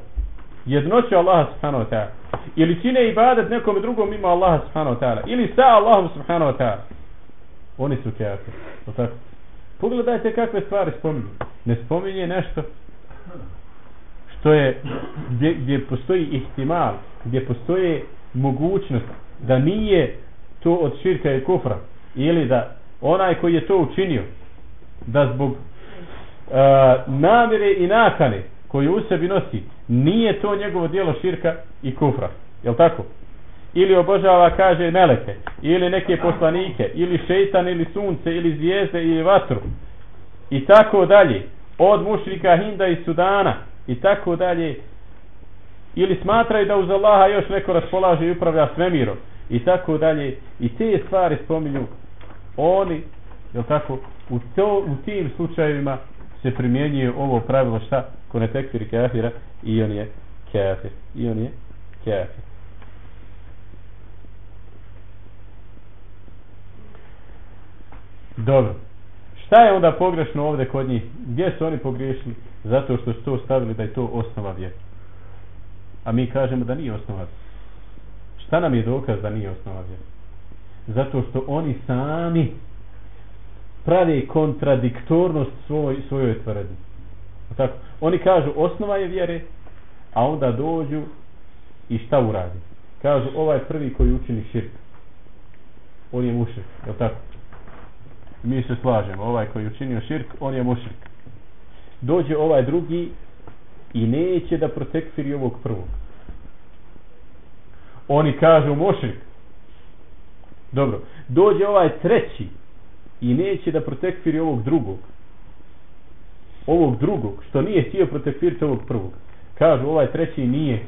Jednoću Allah subhanahu wa ta'ala. Ili čine ibadet nekom drugom ima Allah subhanahu wa ta'ala. Ili sa Allahom subhanahu wa ta'ala. Oni su kjafir, je tako? Pogledajte kakve stvari spominje. Ne spominje nešto što je gdje, gdje postoji ihtimal, gdje postoje mogućnost da nije to od širka i kufra ili da onaj koji je to učinio da zbog e, uh, namire i nakane koji u sebi nosi nije to njegovo dijelo širka i kufra Jel tako? Ili obožava kaže meleke ili neke poslanike ili šeitan ili sunce ili zvijezde ili vatru. I tako dalje. Od mušrika Hinda i Sudana i tako dalje. Ili smatraju da uz Allaha još neko raspolaže i upravlja svemirom i tako dalje. I te stvari spominju oni je tako u, to, u tim slučajevima se primjenjuje ovo pravilo šta? Ko ne tekfir kafira i on je kafir. I on je kafir. Dobro. Šta je onda pogrešno ovdje kod njih? Gdje su oni pogriješili? Zato što su to stavili da je to osnova vjera a mi kažemo da nije osnova šta nam je dokaz da nije osnova vjera zato što oni sami pravi kontradiktornost svoj, svojoj tvrdnji. Tako. Oni kažu osnova je vjere a onda dođu i šta uradi? Kažu ovaj prvi koji učini širk on je mušrik je tako? Mi se slažemo ovaj koji učinio širk on je mušrik dođe ovaj drugi i neće da protekfiri ovog prvog. Oni kažu mušrik. Dobro, dođe ovaj treći i neće da protekfiri ovog drugog. Ovog drugog, što nije htio protekfiriti ovog prvog. Kažu ovaj treći nije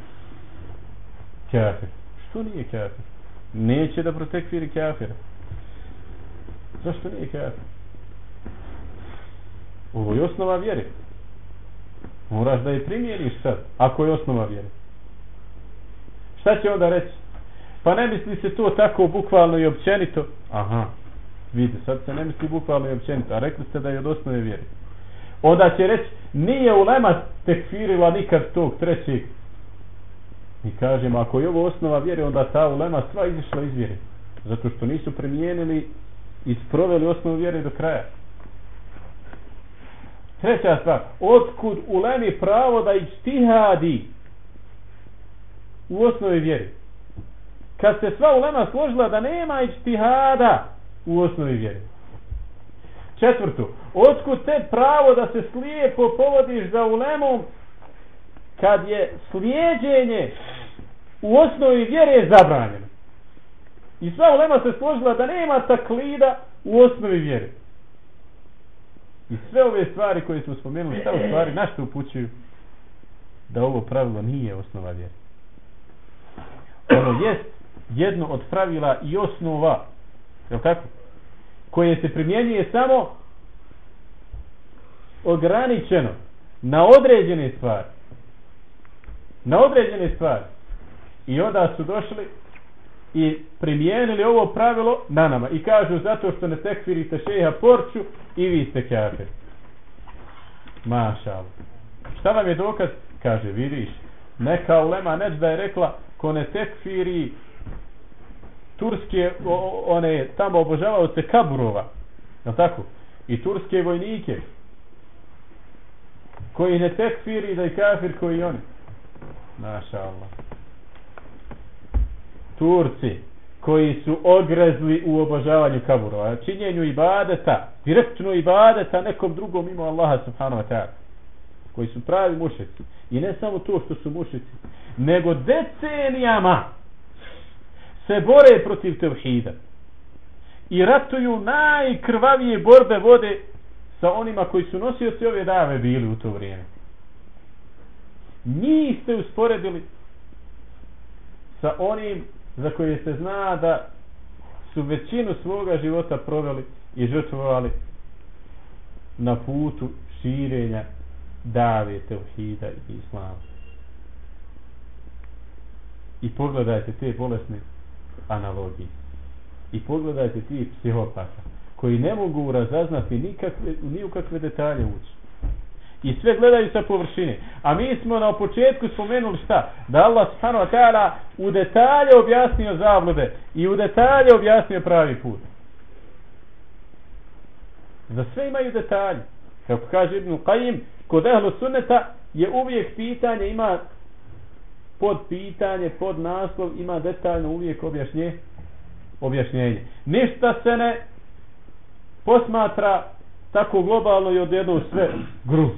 kafir. Što nije kafir? Neće da protekfiri kafira. Zašto nije kafir? Ovo je osnova vjere. Moraš da je primjeriš sad, ako je osnova vjere. Šta će onda reći? Pa ne misli se to tako bukvalno i općenito. Aha, vidi, sad se ne misli bukvalno i općenito, a rekli ste da je od osnove vjere. Onda će reći, nije ulema tekfirila nikad tog trećeg. I kažem, ako je ovo osnova vjere, onda ta ulema sva izišla iz vjere. Zato što nisu primijenili i sproveli osnovu vjere do kraja. Treća stvar, otkud ulemi pravo da ištihadi u osnovi vjeri? Kad se sva ulema složila da nema ištihada u osnovi vjeri. Četvrtu, otkud te pravo da se slijepo povodiš za ulemom kad je slijedjenje u osnovi vjere zabranjeno. I sva ulema se složila da nema taklida u osnovi vjere. I sve ove stvari koje smo spomenuli, šta u stvari, na što upućuju? Da ovo pravilo nije osnova vjere. Ono jest jedno od pravila i osnova, je tako? Koje se primjenjuje samo ograničeno na određene stvari. Na određene stvari. I onda su došli i primijenili ovo pravilo na nama. I kažu zato što ne tekfirite šeha porču i vi ste kafir. Mašal šta vam je dokaz? Kaže vidiš neka ulema neč da je rekla ko ne tekfiri turske o, one tamo obožavao se kaburova. Je tako? I turske vojnike. Koji ne tekfiri da je kafir koji oni. Naša Allah Turci koji su ogrezli u obožavanju kaburova činjenju ibadeta direktno ibadeta nekom drugom mimo Allaha subhanahu wa ta'ala koji su pravi mušici. I ne samo to što su mušici nego decenijama se bore protiv tevhida i ratuju najkrvavije borbe vode sa onima koji su nosioci ove dave bili u to vrijeme. Njih ste usporedili sa onim za koje se zna da su većinu svoga života proveli i žrtvovali na putu širenja dave tevhida i islama. I pogledajte te bolesne analogije. I pogledajte ti psihopata koji ne mogu razaznati nikakve, ni u kakve detalje ući i sve gledaju sa površine a mi smo na početku spomenuli šta da Allah subhanahu wa ta'ala u detalje objasnio zablude i u detalje objasnio pravi put za sve imaju detalje kako kaže Ibn Qajim, kod ehlu sunneta je uvijek pitanje ima pod pitanje, pod naslov ima detaljno uvijek objašnje, objašnjenje. Ništa se ne posmatra tako globalno i odjedno sve gru.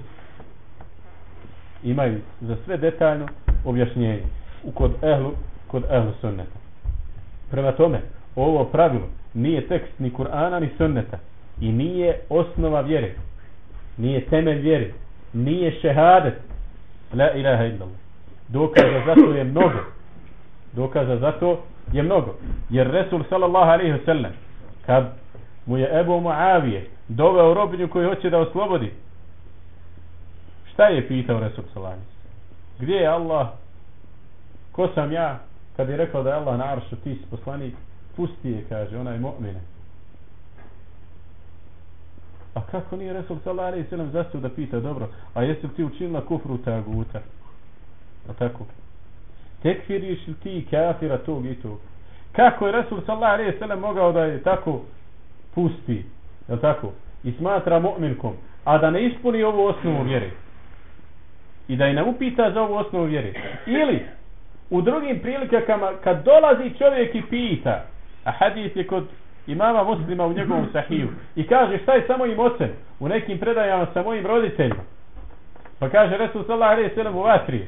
Imaju za sve detaljno objašnjenje u kod ehlu, kod ehlu sunneta. Prema tome, ovo pravilo nije tekst ni Kur'ana ni sunneta i nije osnova vjere. Nije temelj vjere. Nije šehadet. La ilaha illallah dokaza za to je mnogo dokaza za to je mnogo jer Resul sallallahu alaihi wasallam kad mu je Ebu Muavije doveo robinju koju hoće da oslobodi šta je pitao Resul Salani? gdje je Allah ko sam ja kad je rekao da je Allah na aršu ti si poslanik pusti je kaže onaj mu'mine a kako nije Resul sallallahu i wasallam zastao da pita dobro a jesi ti učinila kufru taguta A tako? Tekfiriš li ti kafira tog i tog? Kako je Resul sallallahu i sallam mogao da je tako pusti? Je tako? I smatra mu'minkom. A da ne ispuni ovu osnovu vjere. I da je ne upita za ovu osnovu vjere. Ili u drugim prilikama kad dolazi čovjek i pita a hadis je kod imama muslima u njegovom sahiju i kaže šta je sa mojim ocem? U nekim predajama sa mojim roditeljima. Pa kaže Resul sallallahu alaihi sallam u vatri.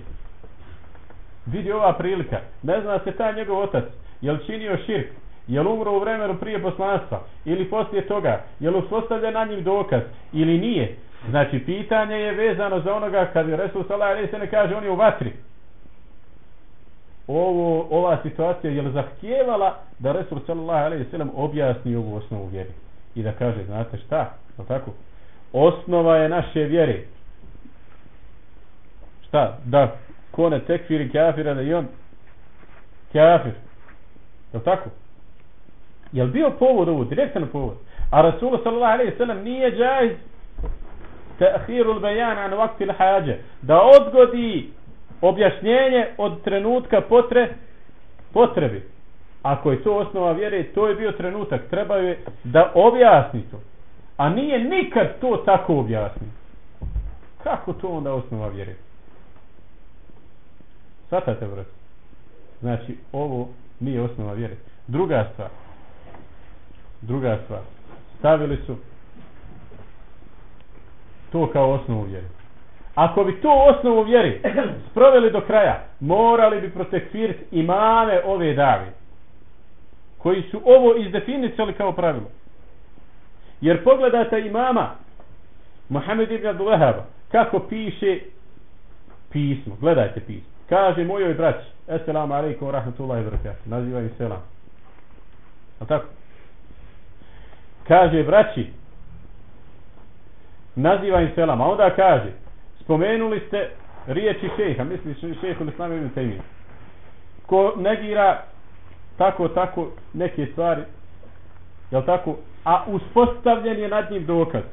Vidi ova prilika. Ne zna se taj njegov otac. Je li činio širk? Je li umro u vremenu prije poslanstva? Ili poslije toga? Je li uspostavlja na njim dokaz? Ili nije? Znači pitanje je vezano za onoga kad Resul Salah Ali se ne kaže on je u vatri. Ovo, ova situacija je zahtijevala da Resul Salah Ali se objasni ovu osnovu vjeri i da kaže znate šta? Je tako? Osnova je naše vjere. Šta? Da ko ne tekfiri kafira da i on kafir. Je tako? Je bio povod ovo? Direktan povod. A Resul sallallahu alejhi ve sellem nije džajz ta'khiru l-bajan an vakti da odgodi objašnjenje od trenutka potre potrebi ako je to osnova vjere to je bio trenutak treba je da objasni to a nije nikad to tako objasni kako to onda osnova vjere Svatate vrat. Znači, ovo nije osnova vjere. Druga stvar. Druga stvar. Stavili su to kao osnovu vjeri. Ako bi to osnovu vjeri sproveli do kraja, morali bi protekfiriti imame ove dave. Koji su ovo izdefinicali kao pravilo. Jer pogledajte imama Mohamed ibn Abdullahaba kako piše pismo. Gledajte pismo kaže mojoj braći Esselamu alaikum rahmatullahi wabarakatuh naziva im selam a tako kaže braći naziva im selam a onda kaže spomenuli ste riječi šeha misliš šeha ili sami ibn Taymi ko negira tako tako neke stvari jel tako a uspostavljen je nad njim dokaz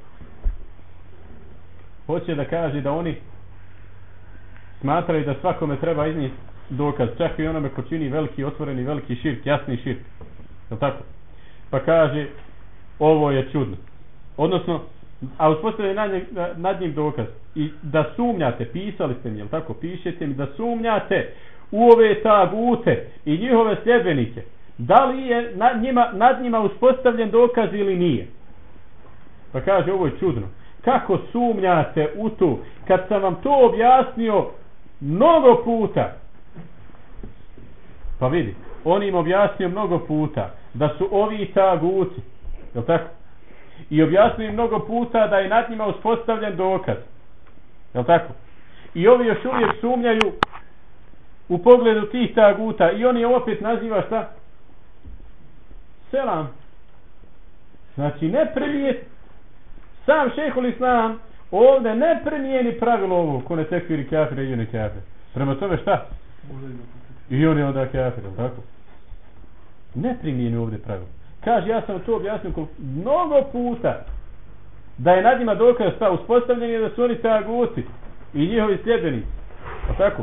hoće da kaže da oni smatraju da svakome treba iznijeti dokaz, čak i onome ko čini veliki, otvoreni, veliki širk, jasni širk. Jel tako? Pa kaže, ovo je čudno. Odnosno, a uspostavljen nad, nad njim dokaz. I da sumnjate, pisali ste mi, je tako? Pišete mi da sumnjate u ove tagute i njihove sljedbenike. Da li je nad njima, nad njima uspostavljen dokaz ili nije? Pa kaže, ovo je čudno. Kako sumnjate u to? Kad sam vam to objasnio mnogo puta. Pa vidi, on im objasnio mnogo puta da su ovi taguti. Je tako? I objasnio im mnogo puta da je nad njima uspostavljen dokaz. Je tako? I ovi još uvijek sumnjaju u pogledu tih taguta. I on je opet naziva šta? Selam. Znači ne primijet sam šehol islam ovdje ne primijeni pravilo ovo ko ne tekviri kafir i ne kafir. Prema tome šta? I on je onda kafir, tako? Ne primijeni ovdje pravilo. Kaže, ja sam to objasnio mnogo puta da je nad njima dokaz šta uspostavljen je da su oni taguti i njihovi sljedbenici. Pa tako?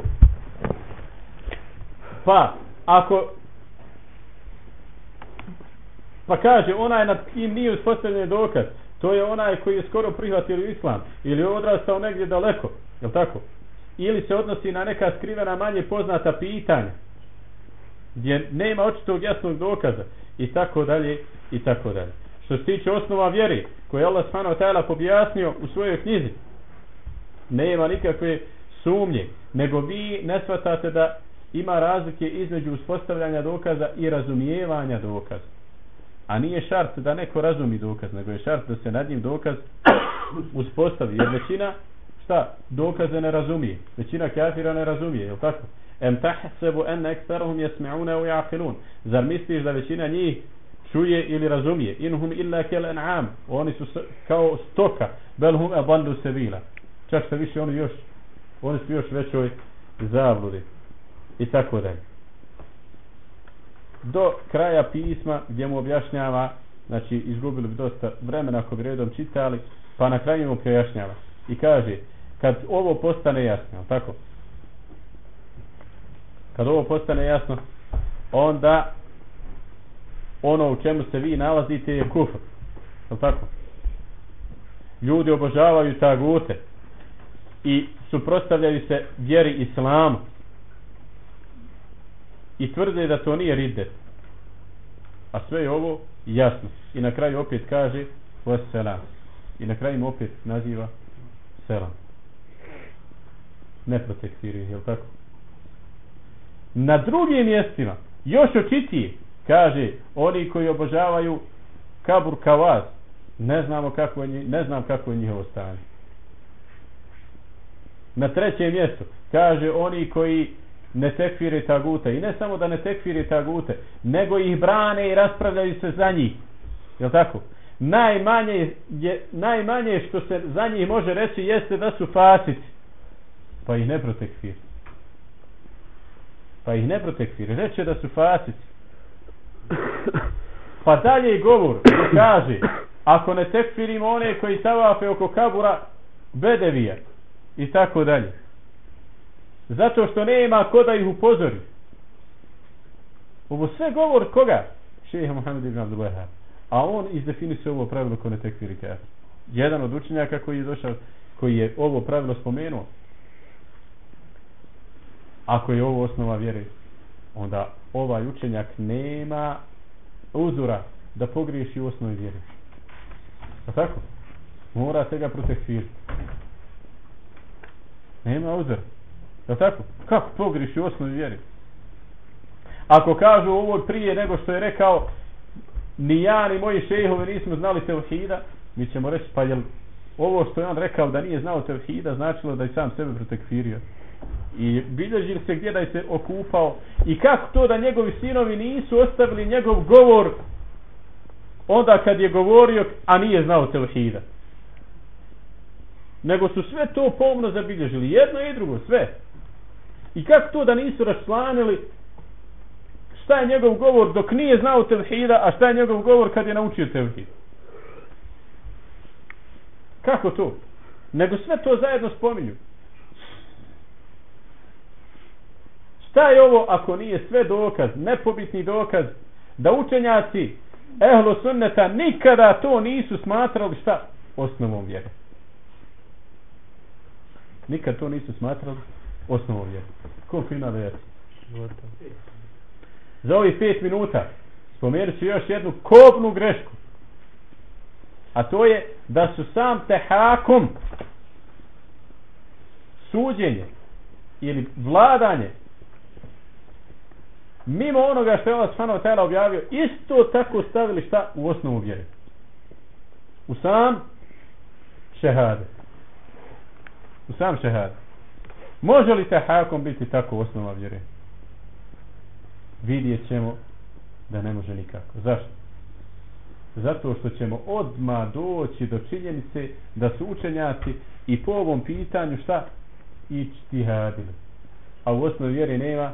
Pa, ako pa kaže, onaj nad kim nije uspostavljen dokaz, to je onaj koji je skoro prihvatio islam ili odrastao negdje daleko, je tako? Ili se odnosi na neka skrivena manje poznata pitanja gdje nema očitog jasnog dokaza i tako dalje i tako dalje. Što se tiče osnova vjeri koje je Allah subhanahu wa ta'ala objasnio u svojoj knjizi nema nikakve sumnje nego vi ne shvatate da ima razlike između uspostavljanja dokaza i razumijevanja dokaza. A nije šart da neko razumi dokaz, nego je šart da se nad njim dokaz uspostavi. Jer većina, šta, dokaze ne razumije. Većina kafira ne razumije, je li tako? Em tahsebu en ekstarohum jesme'una u jaqilun. Zar misliš da većina njih čuje ili razumije? Inhum illa kel en'am. Oni su kao stoka. Bel hum e bandu sevila. Čak se više oni još, oni su još većoj zabludi. I tako dalje do kraja pisma gdje mu objašnjava znači izgubili bi dosta vremena ako bi redom čitali pa na kraju mu pojašnjava. i kaže kad ovo postane jasno tako kad ovo postane jasno onda ono u čemu se vi nalazite je kufr tako ljudi obožavaju tagute i suprotstavljaju se vjeri islamu i tvrde da to nije ride A sve je ovo jasno. I na kraju opet kaže selam. I na kraju opet naziva selam. Ne protektiruje, je tako? Na drugim mjestima, još očitije, kaže, oni koji obožavaju kabur kavaz, ne znamo kako je, ne znam kako je njihovo stanje. Na trećem mjestu, kaže, oni koji ne tekfire tagute i ne samo da ne tekfire tagute nego ih brane i raspravljaju se za njih. Je tako? Najmanje je najmanje što se za njih može reći jeste da su fasici pa ih ne protekfir pa ih ne protekfir reče da su fasici pa dalje govor kaže ako ne tekfirimo one koji tavafe oko kabura bedevija i tako dalje Zato što nema ko da ih upozori. Ovo sve govor koga? Šeha Muhammed ibn Abdullaha. A on izdefinisuje ovo pravilo kone tekfiri kafir. Jedan od učenjaka koji je došao, koji je ovo pravilo spomenuo, ako je ovo osnova vjere, onda ovaj učenjak nema uzora da pogriješi u osnovi vjere. A tako? Mora se ga protekvirati. Nema uzora. Je tako? Kako pogriješi u osnovi vjere? Ako kažu ovo prije nego što je rekao ni ja ni moji šehovi nismo znali tevhida, mi ćemo reći pa jel ovo što je on rekao da nije znao tevhida značilo da je sam sebe protekvirio. I bilježi se gdje da je se okupao i kako to da njegovi sinovi nisu ostavili njegov govor onda kad je govorio a nije znao tevhida. Nego su sve to pomno zabilježili. Jedno i drugo, sve. I kako to da nisu raslanili šta je njegov govor dok nije znao tevhida, a šta je njegov govor kad je naučio tevhid? Kako to? Nego sve to zajedno spominju. Šta je ovo ako nije sve dokaz, nepobitni dokaz da učenjaci ehlo sunneta nikada to nisu smatrali šta? Osnovom vjere. Nikad to nisu smatrali osnovom vjere. Ko fina vjeri? Za ovih pet minuta spomenut ću još jednu kobnu grešku. A to je da su sam tehakom suđenje ili vladanje mimo onoga što je Allah subhanahu wa ta'ala objavio isto tako stavili šta u osnovu vjere. U sam šehade. U sam šehade. Može li tehakom biti tako osnova vjere? Vidjet ćemo da ne može nikako. Zašto? Zato što ćemo odma doći do činjenice da su učenjaci i po ovom pitanju šta? Ičtihadili. A u osnovi vjere nema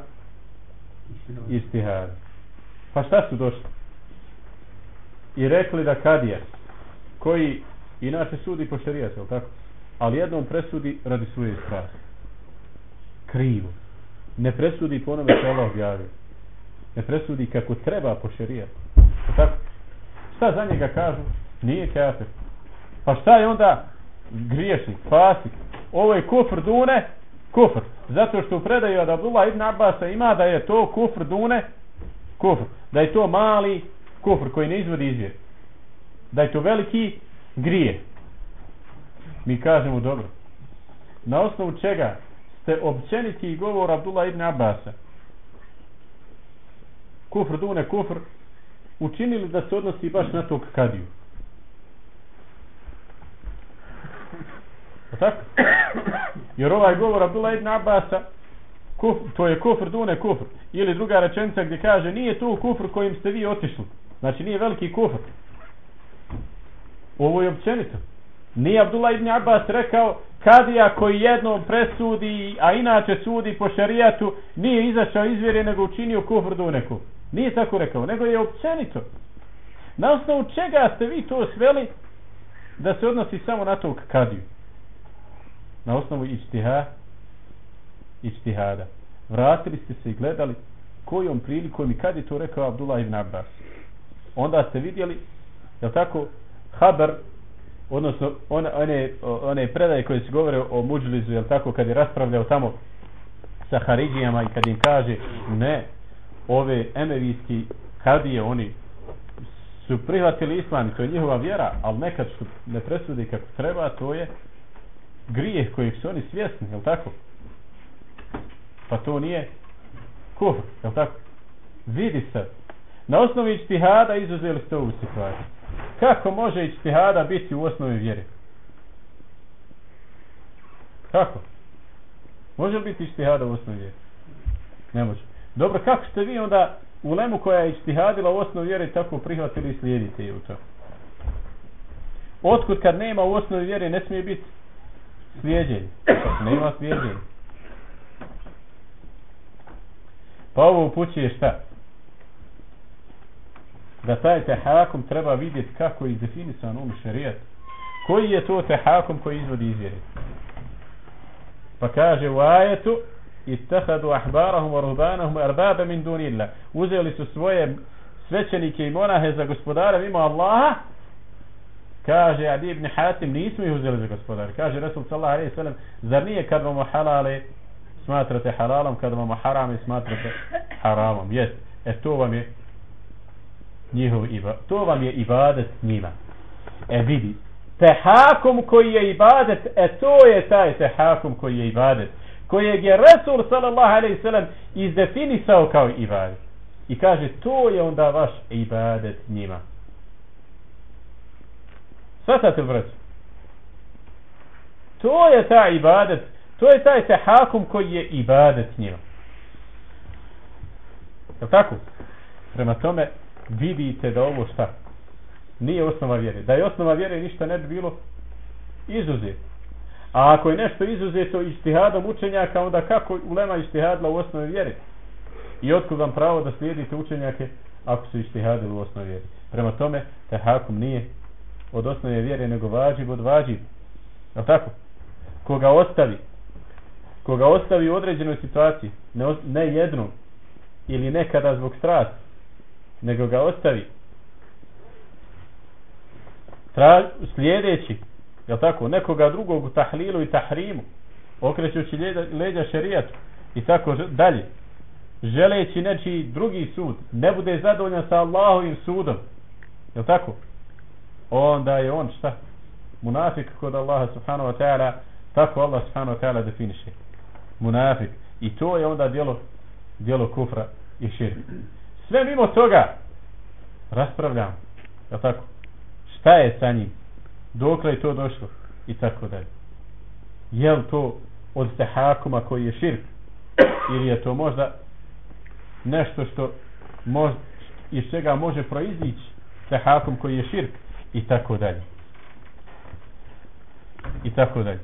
istihad. Pa šta su došli? I rekli da kadija, koji inače sudi po šarijatu, tako? Ali jednom presudi radi svoje strasti. Krivo. Ne presudi po onome što Allah objavio. Ne presudi kako treba po šarijatu. Tako? Šta za njega kažu? Nije kafir. Pa šta je onda griješnik, fasik, ovo je kufr dune, kufr. Zato što u predaju od Abdullah ibn Abbasa ima da je to kufr dune, kufr. Da je to mali kufr koji ne izvodi izvjer. Da je to veliki grije. Mi kažemo dobro. Na osnovu čega ste općeniti govor Abdullah ibn Abbasa kufr dune kufr učinili da se odnosi baš na tog kadiju. Pa tako? Jer ovaj govor Abdullah ibn Abasa, kuf, to je kufr, dune kufr. Ili druga rečenica gdje kaže, nije to kufr kojim ste vi otišli. Znači nije veliki kufr. Ovo je općenito. Nije Abdullah ibn Abbas rekao, kadija koji jednom presudi, a inače sudi po šarijatu, nije izašao izvjere, nego učinio kufr dune kufr. Nije tako rekao, nego je općenito. Na osnovu čega ste vi to sveli da se odnosi samo na tog kadiju? Na osnovu ičtiha, ičtihada. Vratili ste se i gledali kojom prilikom i kad je to rekao Abdullah ibn Abbas. Onda ste vidjeli, je tako, haber, odnosno one, one, one predaje koje se govore o Muđlizu, je tako, kad je raspravljao tamo sa Haridijama i kad im kaže, ne, ove emevijski kadije, oni su prihvatili islam to je njihova vjera, ali nekad što ne presudi kako treba, to je grijeh kojeg su oni svjesni, je tako? Pa to nije kufr, je tako? Vidi se. Na osnovi ištihada izuzeli ste ovu situaciju. Kako može ištihada biti u osnovi vjere? Kako? Može li biti ištihada u osnovi vjere? Ne može. Dobro, kako ste vi onda u lemu koja je ištihadila u osnovi vjere tako prihvatili i slijedite je u to? Otkud kad nema u osnovi vjere ne smije biti slijedjenje. Nema slijedjenje. Pa ovo upućuje šta? Da taj tehakum treba vidjeti kako je definisan um šarijat. Koji je to tehakum koji izvodi izvjeri? Pa kaže u ajetu ittehadu ahbarahum wa rubanahum arbaba min dunillah. Uzeli su svoje svećenike i monahe za gospodara mimo Allaha kaže Adi ibn Hatim nismo ih uzeli za gospodar. kaže Resul sallallahu alaihi sallam zar nije kad vam halale smatrate halalom kad vam harame smatrate haramom? Jes, e to vam je njihov ibadet to vam je ibadet njima. E vidi tehakum koji je ibadet e to je taj tehakum koji je ibadet kojeg je Resul sallallahu alaihi sallam izdefinisao kao ibadet. I kaže to je onda vaš ibadet njima. Svatate li braću? To je ta ibadet, to je taj tehakum koji je ibadet njima. Je tako? Prema tome, vidite da ovo šta? Nije osnova vjere. Da je osnova vjere, ništa ne bi bilo izuzet. A ako je nešto izuzeto istihadom učenjaka, onda kako ulema istihadla u osnovi vjere? I otkud vam pravo da slijedite učenjake ako su istihadili u osnovi vjere? Prema tome, tehakum nije od osnove vjere nego vađib od vađib. Je tako? Koga ostavi, koga ostavi u određenoj situaciji, ne, ne jednu, ili nekada zbog strasti, nego ga ostavi Tra, sljedeći je tako nekoga drugog u tahlilu i tahrimu okrećući leđa, leđa šerijatu i tako dalje želeći neči drugi sud ne bude zadovoljan sa Allahovim sudom je tako onda je on šta? Munafik kod Allaha subhanahu wa ta'ala tako Allah subhanahu wa ta'ala definiše. Munafik. I to je onda djelo djelo kufra i širka. Sve mimo toga raspravljam je tako? Šta je sa njim? Dokle je to došlo? I tako dalje. Je li to od tehakuma koji je širk? Ili je to možda nešto što možda iz čega može proizići tehakum koji je širk? I tako dalje. I tako dalje.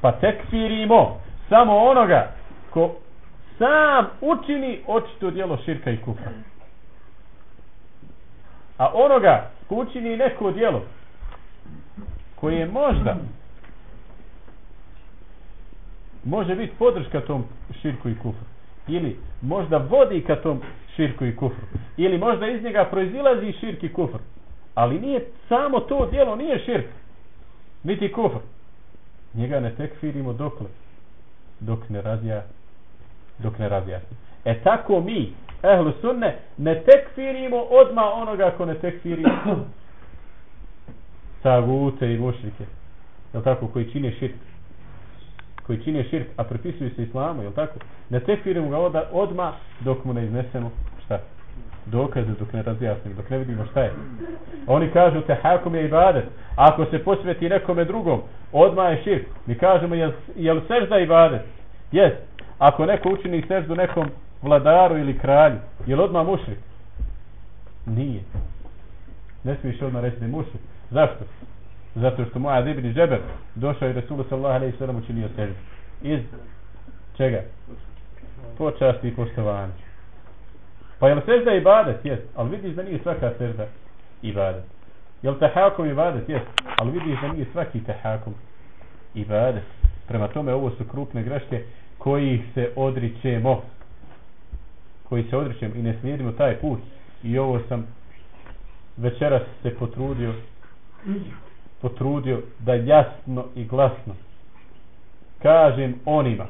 Pa tekfirimo samo onoga ko sam učini očito dijelo širka i kufra. A onoga ko učini neko dijelo koje je možda može biti podrška tom širku i kufru ili možda vodi ka tom širku i kufru ili možda iz njega proizilazi širki i kufr ali nije samo to dijelo nije širk niti kufr. Njega ne tekfirimo dokle dok ne razja dok ne razjasni e tako mi ehlu sunne ne tekfirimo odma onoga ko ne tekfiri tagute i mušrike. Je tako? Koji čine širk. Koji čine širk a prepisuju se islamu je tako? Ne tekfirimo ga od, odma dok mu ne iznesemo šta dokaze dok ne razjasnimo dok ne vidimo šta je. Oni kažu te hakum je ibadet. Ako se posveti nekome drugom odma je širk. Mi kažemo jel, jel sežda ibadet? Jes ako neko učini seždu nekom vladaru ili kralju jel odma mušrik? Nije. Ne smiješ odmah reći da je mušrik. Zašto? Zato što moja ibn Džeber došao i Resulu sallallahu alejhi ve sellem učinio seždu. Iz čega? Počasti i poštovanje pa jel sežda ibadet? Jes. Ali vidiš da nije svaka sežda ibadet. Jel tahakum ibadet? Jes. Ali vidiš da nije svaki tahakum ibadet. Prema tome ovo su krupne greške koji se odričemo. Koji se odričemo i ne slijedimo taj put. I ovo sam večeras se potrudio potrudio da jasno i glasno kažem onima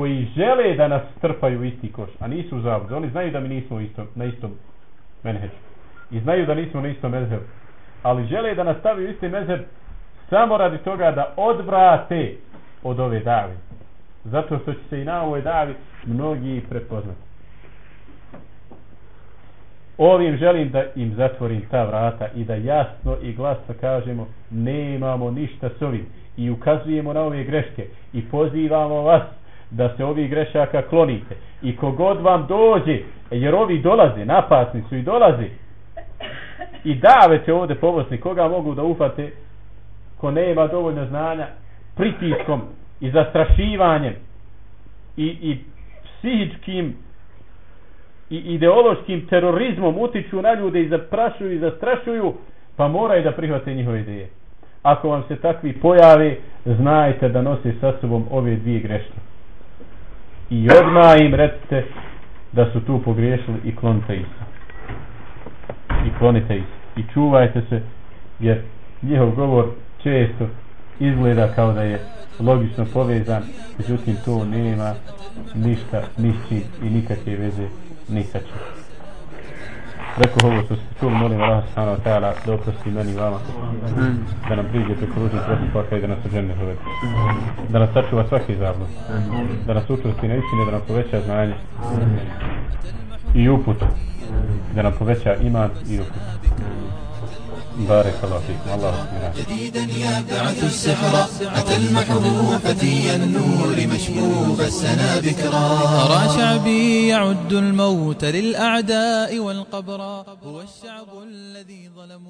koji žele da nas trpaju u isti koš, a nisu u zavodu. Oni znaju da mi nismo istom, na istom menheđu. I znaju da nismo na istom menheđu. Ali žele da nas stavi u isti menheđu samo radi toga da odvrate od ove davi. Zato što će se i na ovoj davi mnogi prepoznati. Ovim želim da im zatvorim ta vrata i da jasno i glasno kažemo nemamo ništa s ovim i ukazujemo na ove greške i pozivamo vas da se ovi grešaka klonite. I kogod vam dođe jer ovi dolaze, napasni su i dolaze i davete ovde pomoćni koga mogu da ufate ko nema dovoljno znanja pritiskom i zastrašivanjem i, i psihičkim i ideološkim terorizmom utiču na ljude i zaprašuju i zastrašuju pa moraju da prihvate njihove ideje. Ako vam se takvi pojave znajte da nose sa sobom ove dvije greške i odmah im recite da su tu pogriješili i klonite Isa. i klonite Isa. i čuvajte se jer njihov govor često izgleda kao da je logično povezan međutim to nema ništa nišći i nikakve veze nikakve Rekao ovo što ste čuli, molim Allah subhanahu wa ta'ala da oprosti meni i vama. Da nam priđe preko ružnih postupaka i da nas ožene uvede. Da nas sačuva svaki zablud. Da nas učvrsti na istine, da nam poveća znanje. I uput. Da nam poveća iman i uput. بارك الله فيكم. الله جديدا يبعث السحر أتى المحبوب فتي النور مشبوب السنا بكرا ترى شعبي يعد الموت للأعداء والقبر هو الشعب الذي ظلموا.